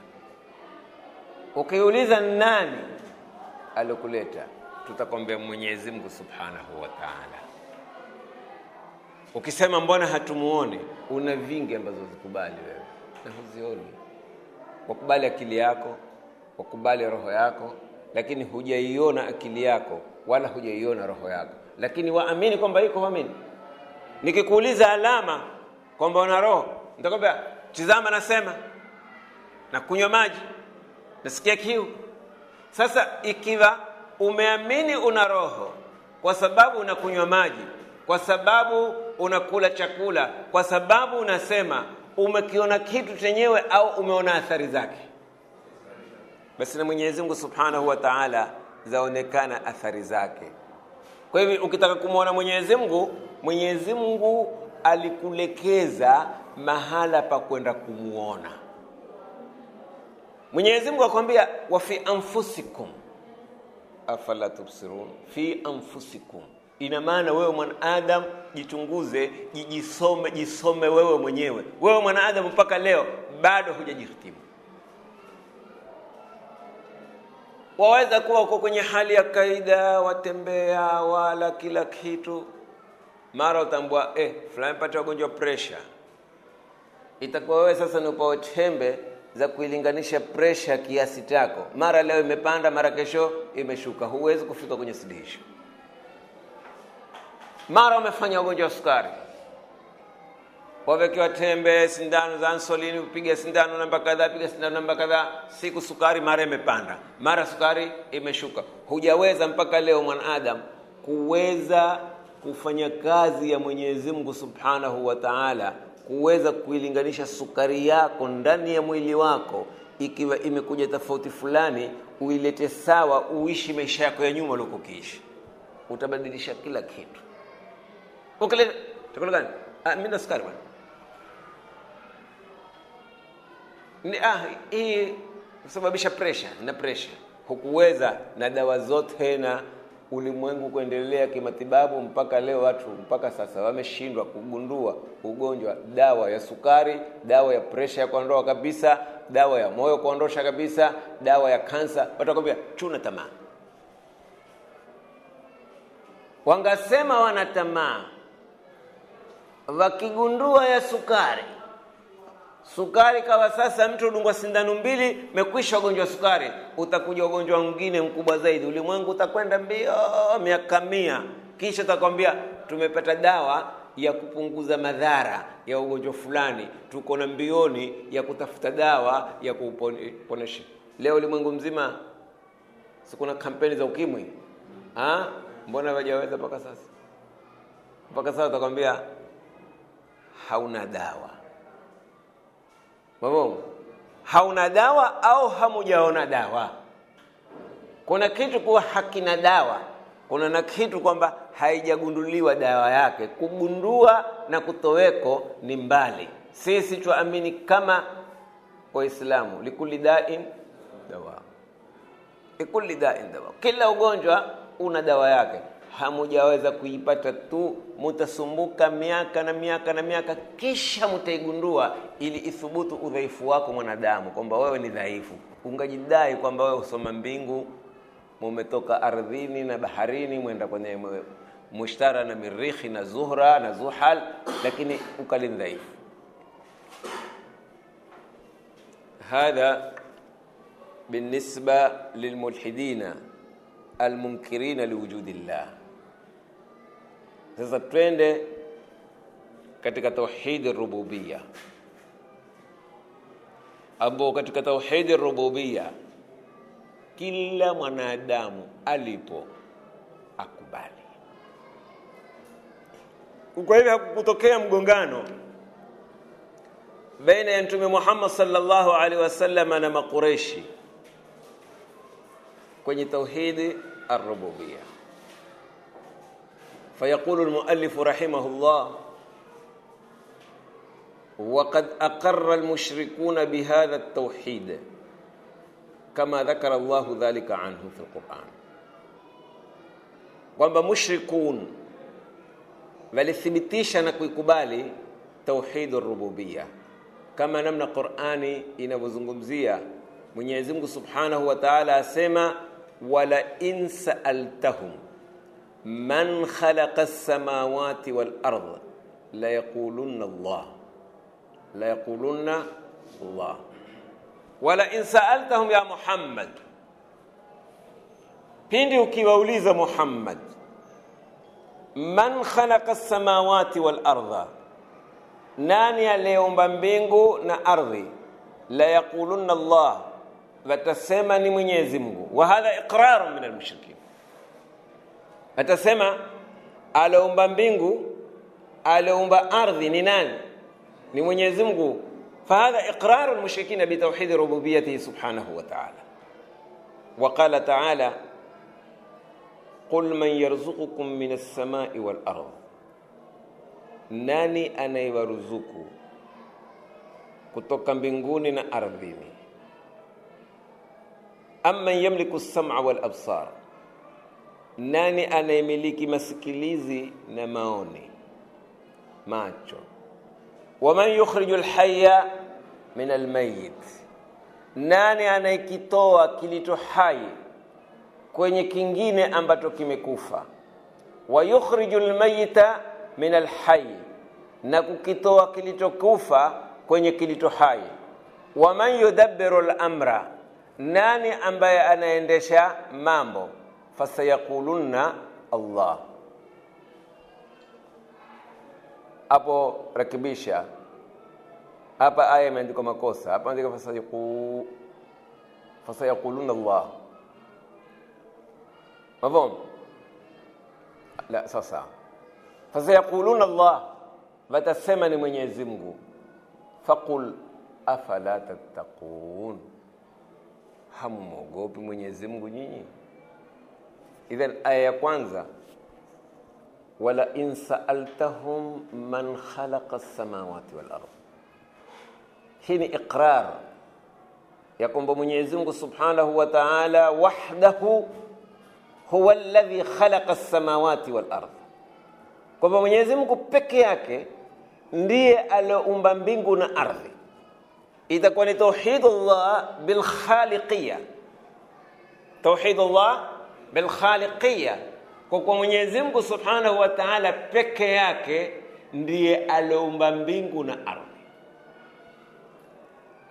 [SPEAKER 1] Ukiuliza nani alokuleta tutakwambia mwenyezi mungu subhanahu wa taala. Ukisema mbona hatumuone una vingi ambazo zikubali wewe na huzioni. Wakubali akili yako wakubali roho yako lakini hujaiona akili yako wala hujaiona roho yako. Lakini waamini kwamba iko waamini. Nikikuuliza alama kwamba una roho nitakwambia tizama nasema na kunywa maji nasikia kiu. Sasa ikiwa umeamini una roho kwa sababu unakunywa maji kwa sababu unakula chakula kwa sababu unasema umekiona kitu chenyewe au umeona athari zake. Basi na mwenyezi mungu subhanahu wa taala zaonekana athari zake. Kwa hivyo ukitaka kumwona mwenyezi mungu mwenyezi mungu alikulekeza mahala pa kwenda kumwona mwenyezi mungu akwambia wa fi anfusikum afala tubsirun fi anfusikum. Ina maana wewe mwanadamu jichunguze jijisome jisome wewe mwenyewe. Wewe mwanadamu mpaka leo bado hujajihitimu waweza kuwa uko kwenye hali ya kaida watembea wala kila kitu. Mara utambua eh, fulani pata wagonjwa presha itakuwa wewe sasa ni upawe tembe za kuilinganisha presha kiasi chako. Mara leo imepanda mara kesho imeshuka. Huwezi kufika kwenye suluhisho. Mara umefanya ugonjwa wa sukari. Wawekewa tembe sindano za insulini upiga sindano namba kadhaa piga sindano namba kadhaa. Siku sukari mara imepanda. Mara sukari imeshuka. Hujaweza mpaka leo mwanadamu kuweza kufanya kazi ya mwenyezi mungu subhanahu wa taala kuweza kuilinganisha sukari yako ndani ya mwili wako ikiwa imekuja tofauti fulani uilete sawa uishi maisha yako ya nyuma uliokukiishi utabadilisha kila kitu. Ukileta chakula gani? Ah, mimi na sukari bwana. Ni ah, hii kusababisha pressure na pressure. Hukuweza na dawa zote na ulimwengu kuendelea kimatibabu mpaka leo watu mpaka sasa wameshindwa kugundua ugonjwa. Dawa ya sukari dawa ya presha ya kuondoa kabisa dawa ya moyo kuondosha kabisa dawa ya kansa. Watakwambia chuna tamaa. Wangasema wana tamaa. Wakigundua ya sukari sukari kawa sasa mtu udungwa sindano mbili mekwisha ugonjwa wa sukari utakuja ugonjwa mwingine mkubwa zaidi. Ulimwengu utakwenda mbio miaka mia. Kisha utakwambia tumepata dawa ya kupunguza madhara ya ugonjwa fulani. Tuko na mbioni ya kutafuta dawa ya kuponesha. Leo ulimwengu mzima sikuna kampeni za ukimwi. Ha? mbona wajaweza mpaka sasa? Mpaka sasa utakwambia hauna dawa mabongo. Hauna dawa au hamujaona dawa? Kuna kitu kuwa hakina dawa. Kuna na kitu kwamba haijagunduliwa dawa yake. Kugundua na kutoweko ni mbali. Sisi tuamini kama waislamu likuli dain dawa. Likuli dain dawa. Kila ugonjwa una dawa yake hamujaweza kuipata tu, mutasumbuka miaka na miaka na miaka, kisha mutaigundua ili ithubutu udhaifu wako mwanadamu, kwamba wewe ni dhaifu. Ungajidai kwamba wewe husoma mbingu, mumetoka ardhini na baharini, mwenda kwenye mushtara na mirikhi na zuhra na zuhal, lakini ukali dhaifu. Hadha binisba lilmulhidina almunkirina liwujudillah sasa twende katika tauhidi rububia ambao katika tauhidi rububia kila mwanadamu alipo akubali. Kwa hivyo hakukutokea mgongano baina ya mtume Muhammad sallallahu alaihi wasallam na makureshi kwenye tauhidi ar-rububiyya فيقول المؤلف رحمه الله وقد أقر المشركون بهذا التوحيد كما ذكر الله ذلك عنه في القرآن kwamba mushrikun walithibitisha na kuikubali tauhidu rububia kama namna qurani inavyozungumzia mwenyezi mungu subhanahu wa taala asema wala in saaltahum man khalaqa lsamawati walard layaqulunna allah layaqulunna allah wala in saaltahum ya muhammad pindi ukiwauliza muhammad man khalaqa lsamawati walarda nani aliyeumba mbingu na ardhi la yaqulunna allah watasema ni mwenyezi mungu. wa hadha iqrarun min almushrikin watasema aliumba mbingu aliumba ardhi ni nani ni mwenyezi mungu fahadha iqraru lmushrikina bitauhidi rububiyatihi subhanahu wa taala وقال تعالى قل من يرزقكم من السماء والأرض nani anayewaruzuku kutoka mbinguni na ardhini amman yamliku lsama walabsar nani anayemiliki masikilizi na maoni? Macho. Waman yukhriju lhaya min almayit nani anayekitoa kilicho hai kwenye kingine ambacho kimekufa? Wa yukhriju lmayita min alhayy na kukitoa kilichokufa kwenye kilicho hai. Waman yudabbiru lamra nani ambaye anaendesha mambo fasayaqulunna allah hapo rakibisha hapa aya imeandikwa makosa. Hapa andika fasayaqu fasayaqulunna allah. Mafhum? La sasa. Fasayaquluna Allah, watasema ni Mwenyezi Mungu. Faqul afala tattaqun, hamuogopi Mwenyezi Mungu nyinyi? اذا آية كوانزا. ولا ولئن سألتهم من خلق السماوات والأرض. هنا إقرار يقوم بمنيزمك سبحانه وتعالى وحده هو الذي خلق السماوات والأرض قوم بمنيزمك بكياك ndiye alioumba mbingu na ardhi. Itakuwa ni tauhidullah bilkhaliqiya tauhidullah bilkhaliqiyya, kwa kuwa Mwenyezi Mungu subhanahu wa ta'ala peke yake ndiye alioumba mbingu na ardhi.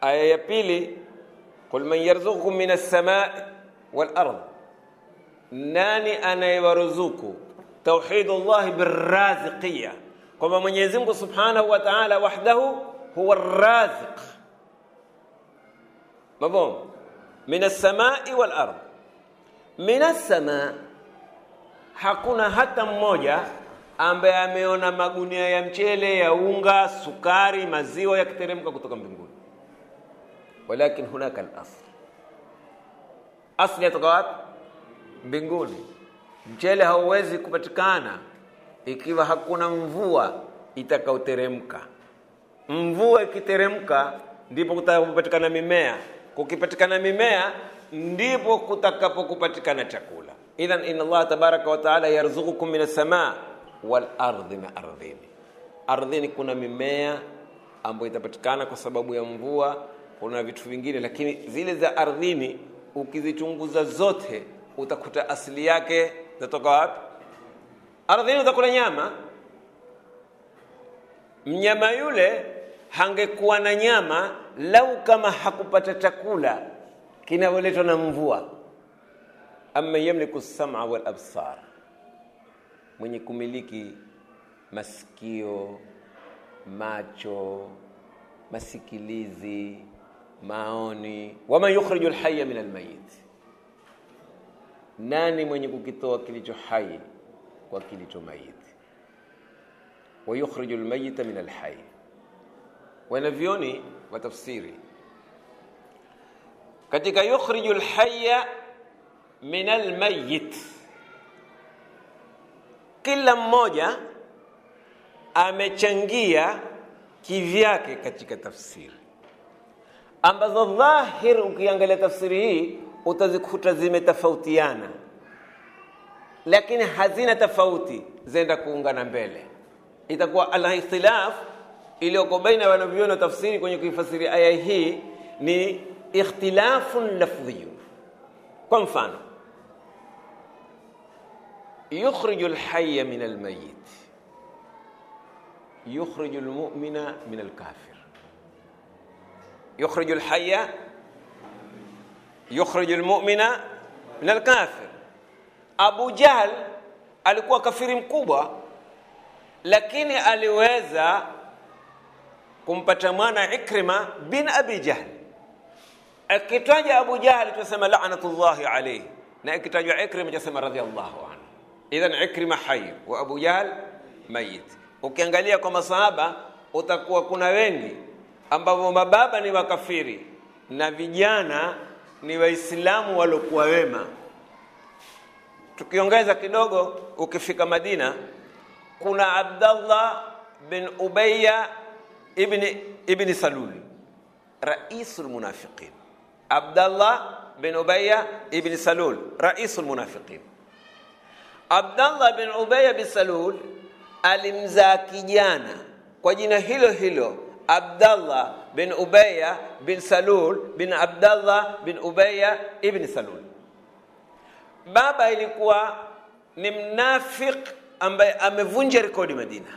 [SPEAKER 1] Aya ya pili, qul man yarzuqukum min as-samai wal ardh, nani anayewaruzuku tauhidullah birraziqiyya, kwamba Mwenyezi Mungu subhanahu wa ta'ala wahdahu huwa raziq mafhum min as-samai wal ard. Min as-sama, hakuna hata mmoja ambaye ameona magunia ya mchele ya unga, sukari, maziwa yakiteremka kutoka mbinguni, walakin hunaka al-asl, asli yatoka wapi? Mbinguni. Mchele hauwezi kupatikana ikiwa hakuna mvua itakaoteremka. Mvua ikiteremka, ndipo kutapatikana mimea kukipatikana mimea ndipo kutakapokupatikana chakula. Idhan inna allah tabaraka wa taala yarzuqukum min as-samaa wal ardi na ardhini. Ardhini kuna mimea ambayo itapatikana kwa sababu ya mvua kuna vitu vingine lakini zile za ardhini ukizichunguza zote utakuta asili yake zatoka wapi? Ardhini utakula nyama. Mnyama yule hangekuwa na nyama lau kama hakupata chakula kinayoletwa na mvua. Amma yamliku sama wal absar. Mwenye kumiliki masikio macho masikilizi maoni. Waman yukhriju lhaya min almayit nani mwenye kukitoa kilicho hai kwa kilicho mayiti wayukhriju lmayita min alhai wanavyoni wa tafsiri katika yukhriju lhaya min almayit kila mmoja amechangia kivyake katika tafsiri. Ambazo dhahir ukiangalia tafsiri hii utazikuta zimetofautiana. Lakini hazina tofauti zenda kuungana mbele. Itakuwa alikhtilaf iliyoko baina ya wanavyoona tafsiri kwenye kuifasiri aya hii ni اختلاف لفظي. كم فان؟ يخرج الحي من الميت. يخرج المؤمن من الكافر. يخرج الحي يخرج المؤمن من الكافر. أبو جهل alikuwa kafiri mkubwa lakini aliweza kumpata mwana ikrima bin abi jahli akitaja abu jahl tunasema laanatullahi alayhi. Na ikitajwa ikrima tunasema radhiallahu anhu. Idhan ikrima hayy wa abu jahl mayit ukiangalia kwa masahaba utakuwa kuna wengi ambao mababa ni wakafiri na vijana ni waislamu waliokuwa wema. Tukiongeza kidogo ukifika madina kuna abdallah bin Ubayya ibn ibn salul raisul lmunafiqin abdallah bin ubaya ibni salul raisu lmunafiqin abdallah bin ubaya bin salul alimzaa kijana. Kwa jina hilo hilo abdallah bin ubaya bin salul bin abdallah bin ubaya ibni salul. Baba ilikuwa ni mnafiq ambaye amevunja rekodi madina.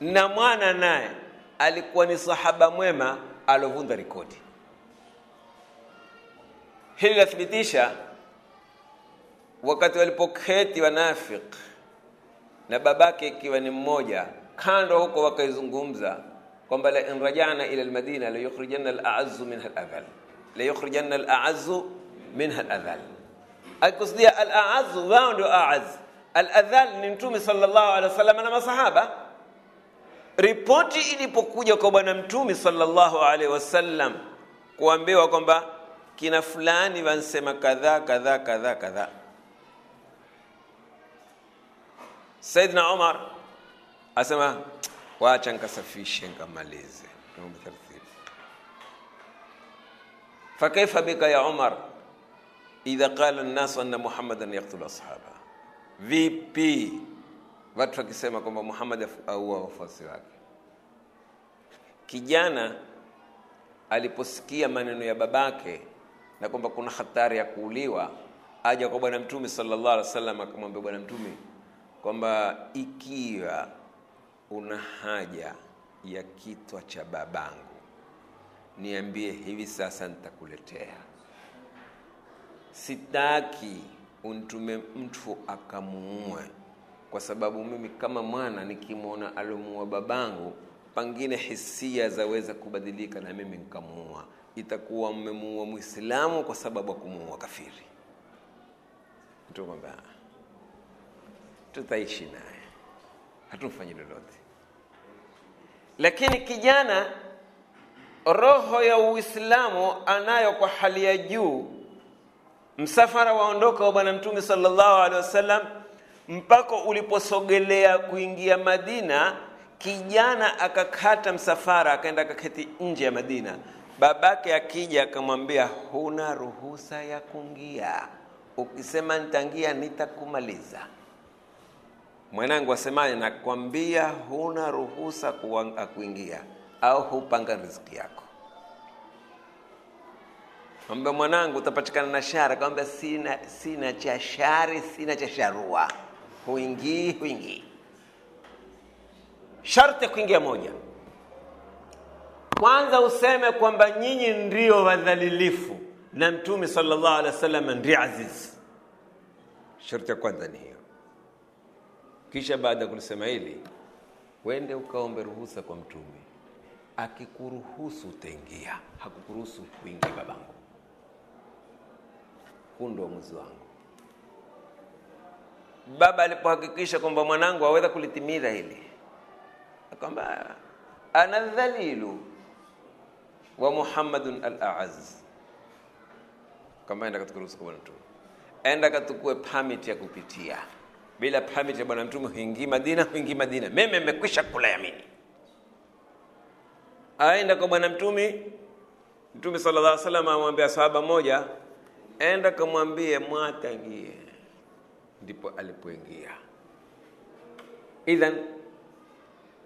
[SPEAKER 1] Na mwana naye alikuwa ni sahaba mwema aliovunja rekodi hili linathibitisha wakati walipoketi wanafik na babake ikiwa ni mmoja kando huko wakaizungumza kwamba la in rajana ila almadina la yukhrijanna al-a'azzu minha al-adhal la yukhrijanna al-a'azzu minha al-adhal. Akikusudia al-a'azzu wao ndio a'az al-adhal ni mtume sallallahu alaihi wasallam na masahaba. Ripoti ilipokuja kwa bwana mtume sallallahu alaihi wasallam kuambiwa kwamba kina fulani wansema kadhaa kadhaa kadhaa kadhaa Saidna Umar asema wacha nkasafishe nkamalize fakaifa bika ya Umar idha qala an-nas anna Muhammadan yaktulu ashaba. Vipi? Watu wakisema kwamba Muhammad aua wafuasi wake. Kijana aliposikia maneno ya babake na kwamba kuna hatari ya kuuliwa aja kwa bwana mtume sallallahu alaihi wasallam akamwambia bwana mtume kwamba ikiwa una haja ya kitwa cha babangu niambie hivi sasa nitakuletea. Sitaki untume mtu akamuue kwa sababu mimi kama mwana nikimwona alimuua babangu pangine hisia zaweza kubadilika na mimi nikamuua itakuwa mmemuua mwislamu kwa sababu ya kumuua kafiri. Kwamba tutaishi naye. Hatumfanyi lolote. Lakini kijana roho ya uislamu anayo kwa hali ya juu. Msafara waondoka wa bwana mtume sallallahu alaihi wasallam mpaka uliposogelea kuingia madina kijana akakata msafara akaenda akaketi nje ya Madina. Babake akija akamwambia, huna ruhusa ya kuingia, ukisema nitangia nitakumaliza. Mwanangu asemaye, Nakwambia huna ruhusa kuingia au hupanga riziki yako. Mwambia mwanangu, utapatikana na shari. Akamwambia sina, sina cha shari, sina cha sharua, huingii, huingii. Sharti ya kuingia moja, kwanza useme kwamba nyinyi ndio wadhalilifu na Mtume sallallahu alaihi wasallam ndiye aziz. Sharti ya kwanza ni hiyo. Kisha baada ya kulisema hili, wende ukaombe ruhusa kwa Mtume. Akikuruhusu utaingia, hakukuruhusu kuingia babangu. Huu ndio uamuzi wangu. Baba alipohakikisha kwamba mwanangu aweza kulitimiza hili, akwamba ana dhalilu wa Muhammadun al-aaz, kama enda katukuruhusu kwa Bwana Mtume, enda katukue permit ya kupitia. Bila permit ya Bwana Mtume huingii Madina, huingii Madina. Mimi nimekwisha kula yamini. Aenda kwa Bwana Mtume, Mtume sallallahu alaihi wasallam amwambia sahaba moja, enda kamwambie mwatangie, ndipo alipoingia. Idhan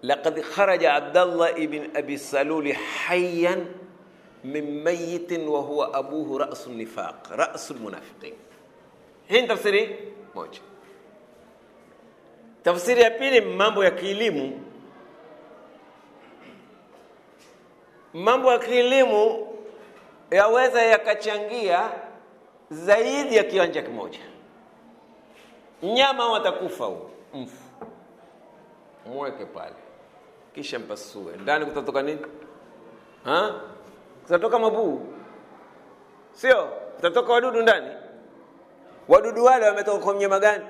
[SPEAKER 1] laqad kharaja Abdallah ibn Abi Saluli hayyan min mayitin wa huwa abuhu rasu nifaq, rasu lmunafiqin. Hii ni tafsiri moja. Tafsiri ya pili, mambo ya kielimu. Mambo ya kielimu yaweza yakachangia zaidi ya kiwanja kimoja. Mnyama watakufa huo mfu, mweke pale, kisha mpasue ndani, kutatoka nini? Ha? Kutatoka mabuu, sio? Tutatoka wadudu ndani. Wadudu wale wametoka kwa mnyama gani?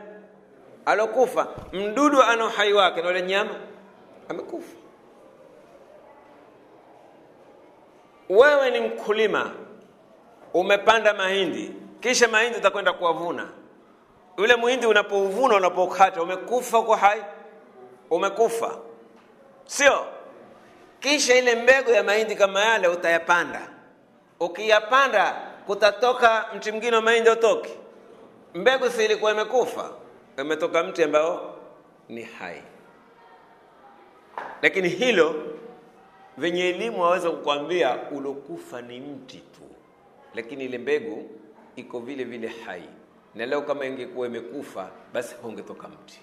[SPEAKER 1] alokufa. Mdudu ana uhai wake, na ule nyama amekufa. Wewe ni mkulima, umepanda mahindi, kisha mahindi utakwenda kuwavuna. Yule muhindi unapouvuna, unapokata, umekufa kwa hai, umekufa, sio? Kisha ile mbegu ya mahindi kama yale utayapanda. Ukiyapanda kutatoka mti mwingine wa mahindi utoki. Mbegu si ilikuwa imekufa, imetoka mti ambao ni hai. Lakini hilo venye elimu waweza kukwambia ulokufa ni mti tu, lakini ile mbegu iko vile vile hai, na leo kama ingekuwa imekufa basi haungetoka mti.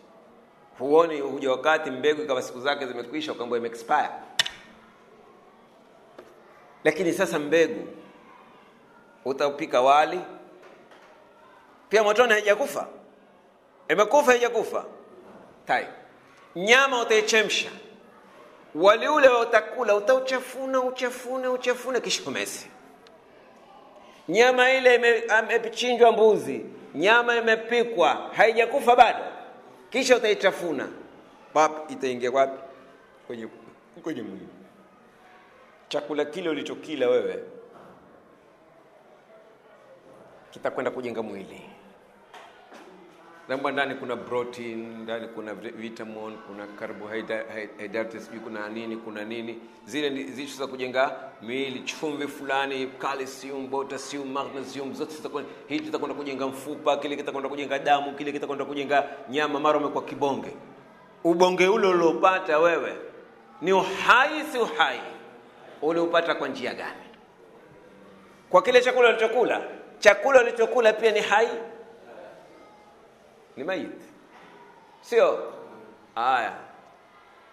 [SPEAKER 1] Huoni huja wakati mbegu ikawa siku zake zimekwisha, ukaambiwa ime expire. Lakini sasa mbegu utaupika wali pia motoni, haijakufa imekufa, haijakufa tai. Nyama utaichemsha wali ule utakula, utauchafuna uchafune uchafune, kisha umeze. Nyama ile imechinjwa mbuzi, nyama imepikwa, haijakufa bado, kisha utaichafuna, pap, itaingia wapi? Kwenye kwenye mwili. Chakula kile ulichokila wewe kitakwenda kujenga mwili Lamba ndani kuna protein, ndani kuna vitamin, kuna carbohydrates, sijui kuna nini, kuna nini. Zile zicho za kujenga miili, chumvi fulani, calcium, potassium, magnesium, zote zitakwenda. Hii kitakwenda kujenga mfupa, kile kitakwenda kujenga damu, kile kitakwenda kujenga nyama. Mara umekuwa kibonge. Ubonge ule uliopata wewe ni uhai, si uhai? Uliupata kwa njia gani? Kwa kile chakula ulichokula. Chakula ulichokula pia ni hai ni maiti, sio? Haya,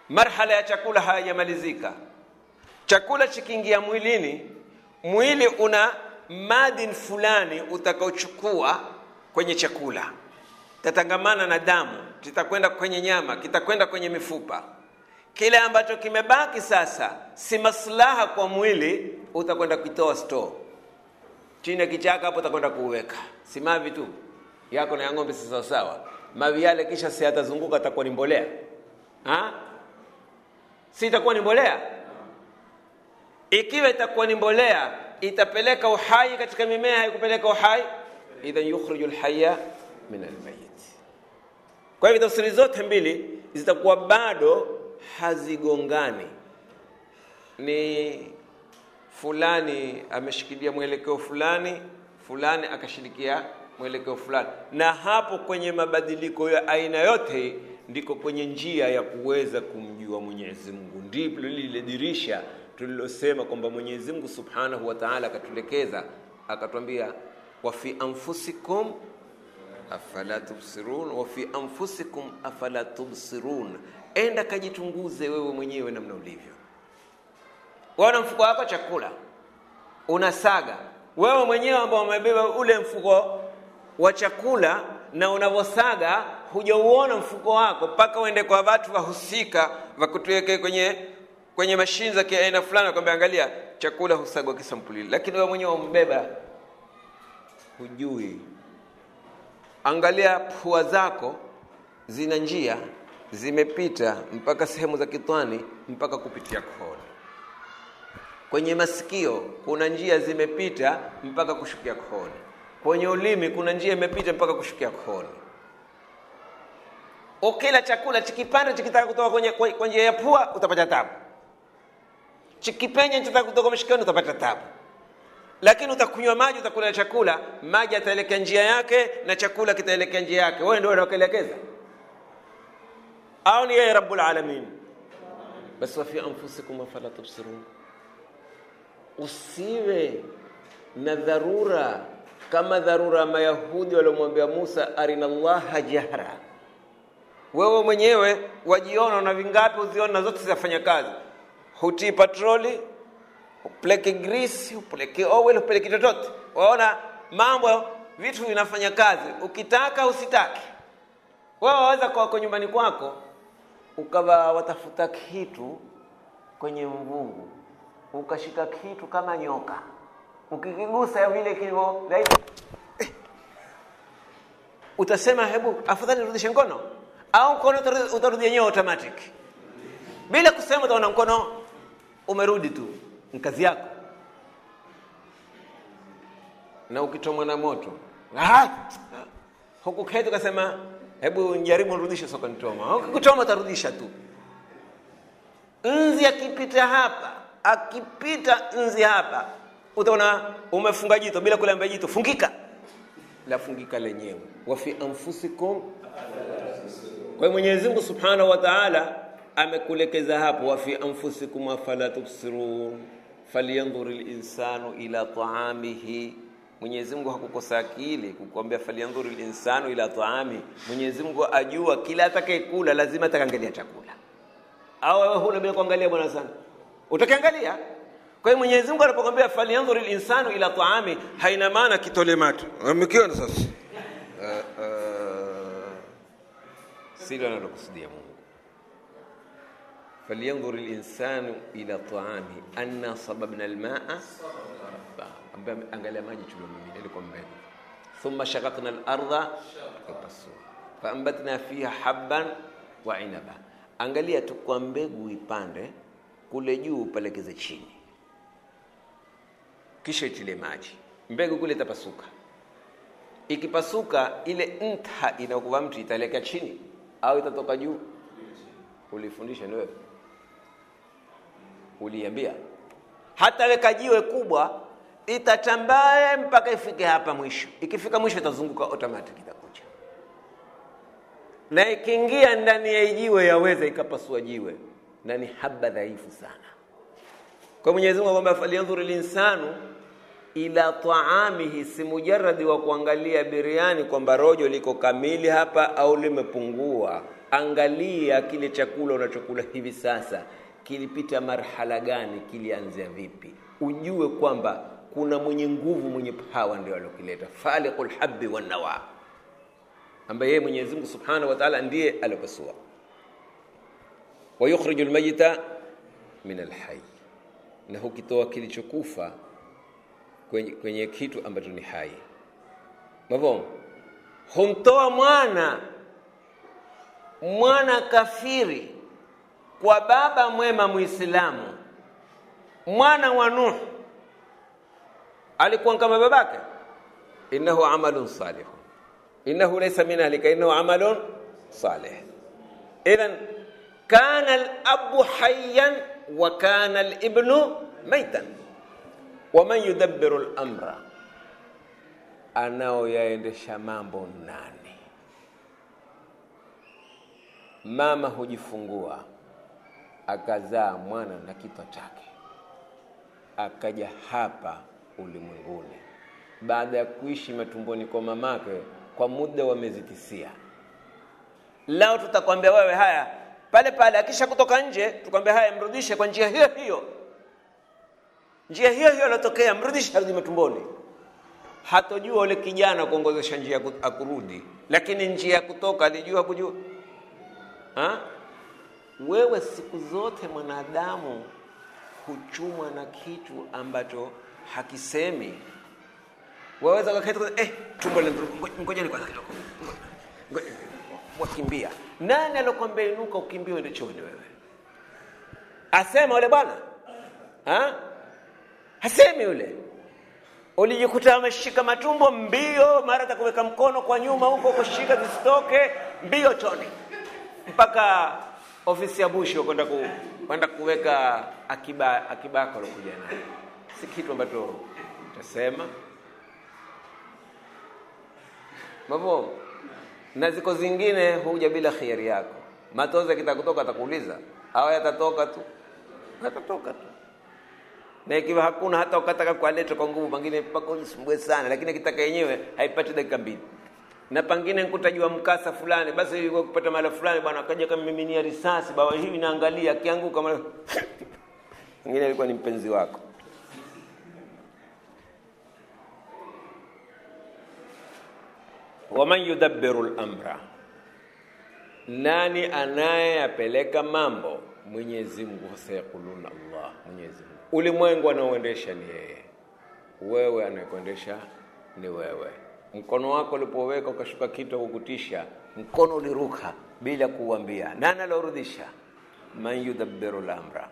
[SPEAKER 1] marhala ya chakula hayajamalizika. Chakula chikiingia mwilini, mwili una madini fulani utakaochukua kwenye chakula, tatangamana na damu, kitakwenda kwenye nyama, kitakwenda kwenye mifupa. Kile ambacho kimebaki sasa si maslaha kwa mwili, utakwenda kuitoa store chini ya kichaka, hapo utakwenda kuuweka. Si mavi tu yako na ya ng'ombe si sawasawa. Mavi yale kisha si atazunguka, atakuwa ni mbolea ha? si itakuwa ni mbolea? Ikiwa itakuwa ni mbolea, itapeleka uhai katika mimea, haikupeleka uhai, idhan yukhrijul hayya min almayit. Kwa hivyo tafsiri zote mbili zitakuwa bado hazigongani. Ni fulani ameshikilia mwelekeo fulani fulani akashirikia mwelekeo fulani. Na hapo kwenye mabadiliko ya aina yote ndiko kwenye njia ya kuweza kumjua mwenyezi mungu. Ndipo lile dirisha tulilosema kwamba mwenyezi mungu subhanahu wa taala akatulekeza akatwambia wa fi anfusikum afala tubsirun wa fi anfusikum afala tubsirun enda kajitunguze wewe mwenyewe namna ulivyo. Wana mfuko wako chakula? Unasaga. Wewe mwenyewe ambao umebeba ule mfuko wa chakula na unavyosaga hujauona mfuko wako mpaka uende kwa watu wahusika wakutuweke kwenye kwenye mashine za kiaina fulani kwamba angalia chakula husagwa kisampuli. Lakini wewe mwenyewe umbeba hujui. Angalia pua zako zina njia zimepita mpaka sehemu za kitwani mpaka kupitia kooni kwenye masikio kuna njia zimepita mpaka kushukia kooni kwenye ulimi kuna njia imepita mpaka kushukia kooni ukila chakula chikipande chikitaka kutoka kwenye kwa njia ya pua utapata tabu. Chikipenya chitaka kutoka mashikani utapata tabu. Lakini utakunywa maji utakula chakula maji ataelekea njia yake na chakula kitaelekea njia yake. Wewe ndio unakelekeza au ni yeye rabbul alamin basi wafi anfusikum afala tubsirun usiwe na dharura kama dharura ya mayahudi waliomwambia musa arina llaha jahra wewe mwenyewe wajiona na vingapi uziona zote zinafanya kazi. Hutii patroli upeleke grisi upeleke oil upeleke chochote. Waona mambo vitu vinafanya kazi. Ukitaka usitaki. Wewe waweza kwako nyumbani kwako ukawa watafuta kitu kwenye mvungu. Ukashika kitu kama nyoka. Ukikigusa vile kilivyo eh, utasema hebu afadhali nirudishe ngono au mkono utarudi yenyewe automatic. Bila kusema utaona mkono umerudi tu. Ni kazi yako. Na ukitomwa na moto. Huku keti ukasema hebu njaribu nirudishe soko nitoma Ukikutoma utarudisha tu. Nzi akipita hapa akipita nzi hapa utaona umefunga jito bila kuliambia jito. Fungika. Lafungika lenyewe. Wa fi anfusikum. Kwa Mwenyezi Mungu Subhanahu wa Ta'ala amekulekeza hapo wa fi anfusikum afala tubsirun. Falyanzur linsanu ila taamihi Mwenyezi Mungu hakukosa akili kukwambia falyanzur linsanu ila taami. Mwenyezi Mungu ajua kila atakayekula lazima atakangalia chakula. Au wewe huna bila kuangalia bwana sana? Utakiangalia. Kwa hiyo Mwenyezi Mungu anapokuambia falyanzur linsanu ila taami haina maana kitole macho Umekiona sasa? Uh, uh, silo analokusudia Mungu. Falyanzur linsanu ila taami anna sababna almaa sabba angalia maji tuliyomimina ilikuwa mbegu thumma shaqaqna al-ardha kapasua faambatna fiha habban wa inaba. Angalia tu kwa mbegu ipande kule juu upelekeze chini. Kisha itile maji. Mbegu kule itapasuka. Ikipasuka ile ntha inayokuwa mtu itaelekea chini au itatoka juu? Ulifundisha ni wewe. Uliambia. Hata weka jiwe kubwa itatambae mpaka ifike hapa mwisho. Ikifika mwisho itazunguka automatic itakuja. Na ikiingia ndani ya ijiwe yaweza ikapasua jiwe. Na ni haba dhaifu sana. Kwa Mwenyezi Mungu kwamba falyanzur linsanu ila taamihi, si mujaradi wa kuangalia biriani kwamba rojo liko kamili hapa au limepungua. Angalia kile chakula unachokula hivi sasa. Kilipita marhala gani, kilianzia vipi, ujue kwamba kuna mwenye nguvu, mwenye pawa ndio alokileta, faliqul habbi wan nawa, ambaye yeye Mwenyezi Mungu Subhanahu wa Ta'ala ndiye alopasua, wa mayita min alhayy, na hukitoa kilichokufa kwenye, kwenye kitu ambacho ni hai. Mavo humtoa mwana mwana kafiri kwa baba mwema Muislamu, mwana wa Nuh alikuwa kama babake, innahu amalun salih, innahu laysa min ahlika, innahu amalun salih. Idhan kana alabu hayyan wa kana alibnu maitan waman yudabbiru lamra anaoyaendesha mambo nani? Mama hujifungua akazaa mwana na kichwa chake. Akaja hapa ulimwenguni. Baada ya kuishi matumboni kwa mamake kwa muda wa miezi tisia lao tutakwambia wewe haya pale pale akisha kutoka nje tukwambia haya mrudishe kwa njia hiyo hiyo. Njia hiyo hiyo alotokea mrudishe arudi matumboni. Hatojua ule kijana kuongozesha njia akurudi lakini njia ya kutoka alijua kujua. Ha? wewe siku zote mwanadamu huchumwa na kitu ambacho hakisemi. Waweza eh, tumbo ngoja ni kwanza kidogo wakimbia nani alokwambia inuka ukimbie uende chooni wewe? Asema ule bwana? Ha? hasemi yule. Ulijikuta ameshika matumbo mbio mara takuweka mkono kwa nyuma huko kushika zisitoke mbio choni mpaka ofisi ya bushi kwenda ku, kuweka akiba akibako alokuja naye si kitu ambacho utasema. Mavo na ziko zingine huja bila khiari yako. Matozi akitakutoka atakuuliza. Au yatatoka tu. Atatoka tu. Na ikiwa hakuna hata ukataka kualeta kwa nguvu pengine pako sana lakini akitaka yenyewe haipati dakika mbili. Na pangine nkutajua mkasa fulani basi kupata mara fulani bwana akaja kamiminia risasi bawa hivi naangalia akianguka mara [LAUGHS] mwingine alikuwa ni mpenzi wako waman yudabbiru lamra nani anayeyapeleka mambo? Mwenyezi mungu sayaquluna allah mwenyezi mungu. Ulimwengu anaoendesha ni yeye. Wewe anayekuendesha ni wewe. Mkono wako ulipoweka ukashuka kitu kukutisha mkono uliruka bila kuuambia. Nani alorudhisha? man yudabbiru lamra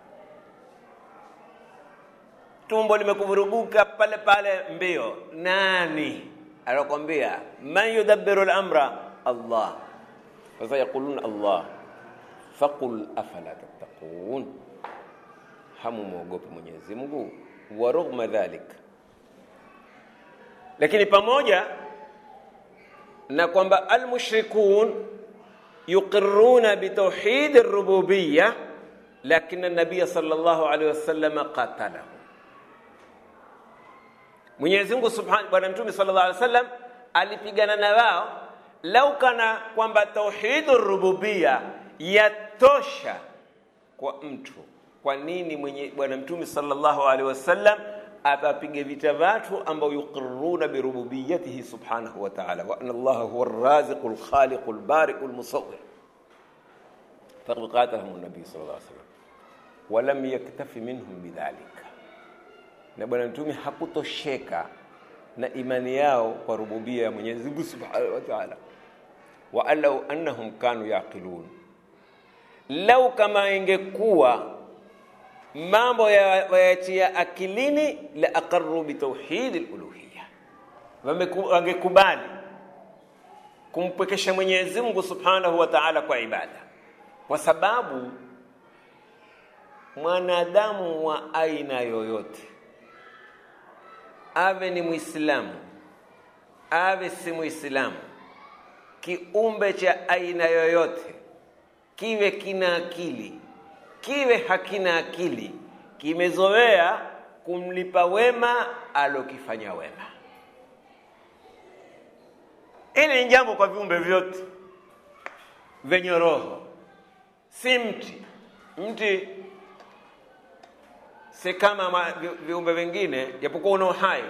[SPEAKER 1] tumbo limekuvuruguka pale pale mbio. Nani رقم بها من يدبر الأمر؟ الله. فيقولون الله. فقل أفلا تتقون؟ هم موقف من يزمه ورغم ذلك. لكن بموجة نقوم بالمشركون يقرون بتوحيد الربوبية لكن النبي صلى الله عليه وسلم قاتلهم Mwenyezi Mungu Subhanahu Bwana Mtume sallallahu alaihi wasallam alipigana na wao lau kana kwamba tauhidur rububia yatosha kwa mtu. Kwa nini mwenye bwana mtume sallallahu alaihi wasallam apapige vita watu ambao yuqirruna birububiyatihi subhanahu wa ta'ala? Wa anna allaha huwa arraziqu alkhaliqu albari'u almusawwir faqad an-nabi sallallahu alaihi wasallam. Wa lam yaktafi minhum bidhalika na bwana mtume hakutosheka na imani yao kwa rububia ya Mwenyezi Mungu subhanahu wa ta'ala. Wa allau annahum kanu yaqilun. Lau kama ingekuwa mambo yayatia akilini la aqarru bi tauhid al-uluhiyya, wangekubali kumpwekesha Mwenyezi Mungu Subhanahu wa Ta'ala kwa ibada. Kwa sababu mwanadamu wa aina yoyote awe ni Mwislamu awe si Muislamu. Kiumbe cha aina yoyote kiwe kina akili kiwe hakina akili kimezoea kumlipa wema alokifanya wema. Hili ni jambo kwa viumbe vyote vyenye roho. Si mti. Mti si kama viumbe vingine japokuwa una uhai.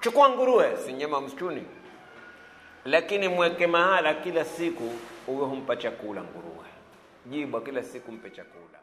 [SPEAKER 1] Chukua nguruwe si nyama msituni. Lakini mweke mahala kila siku uwe humpa chakula nguruwe. Jibwa kila siku mpe chakula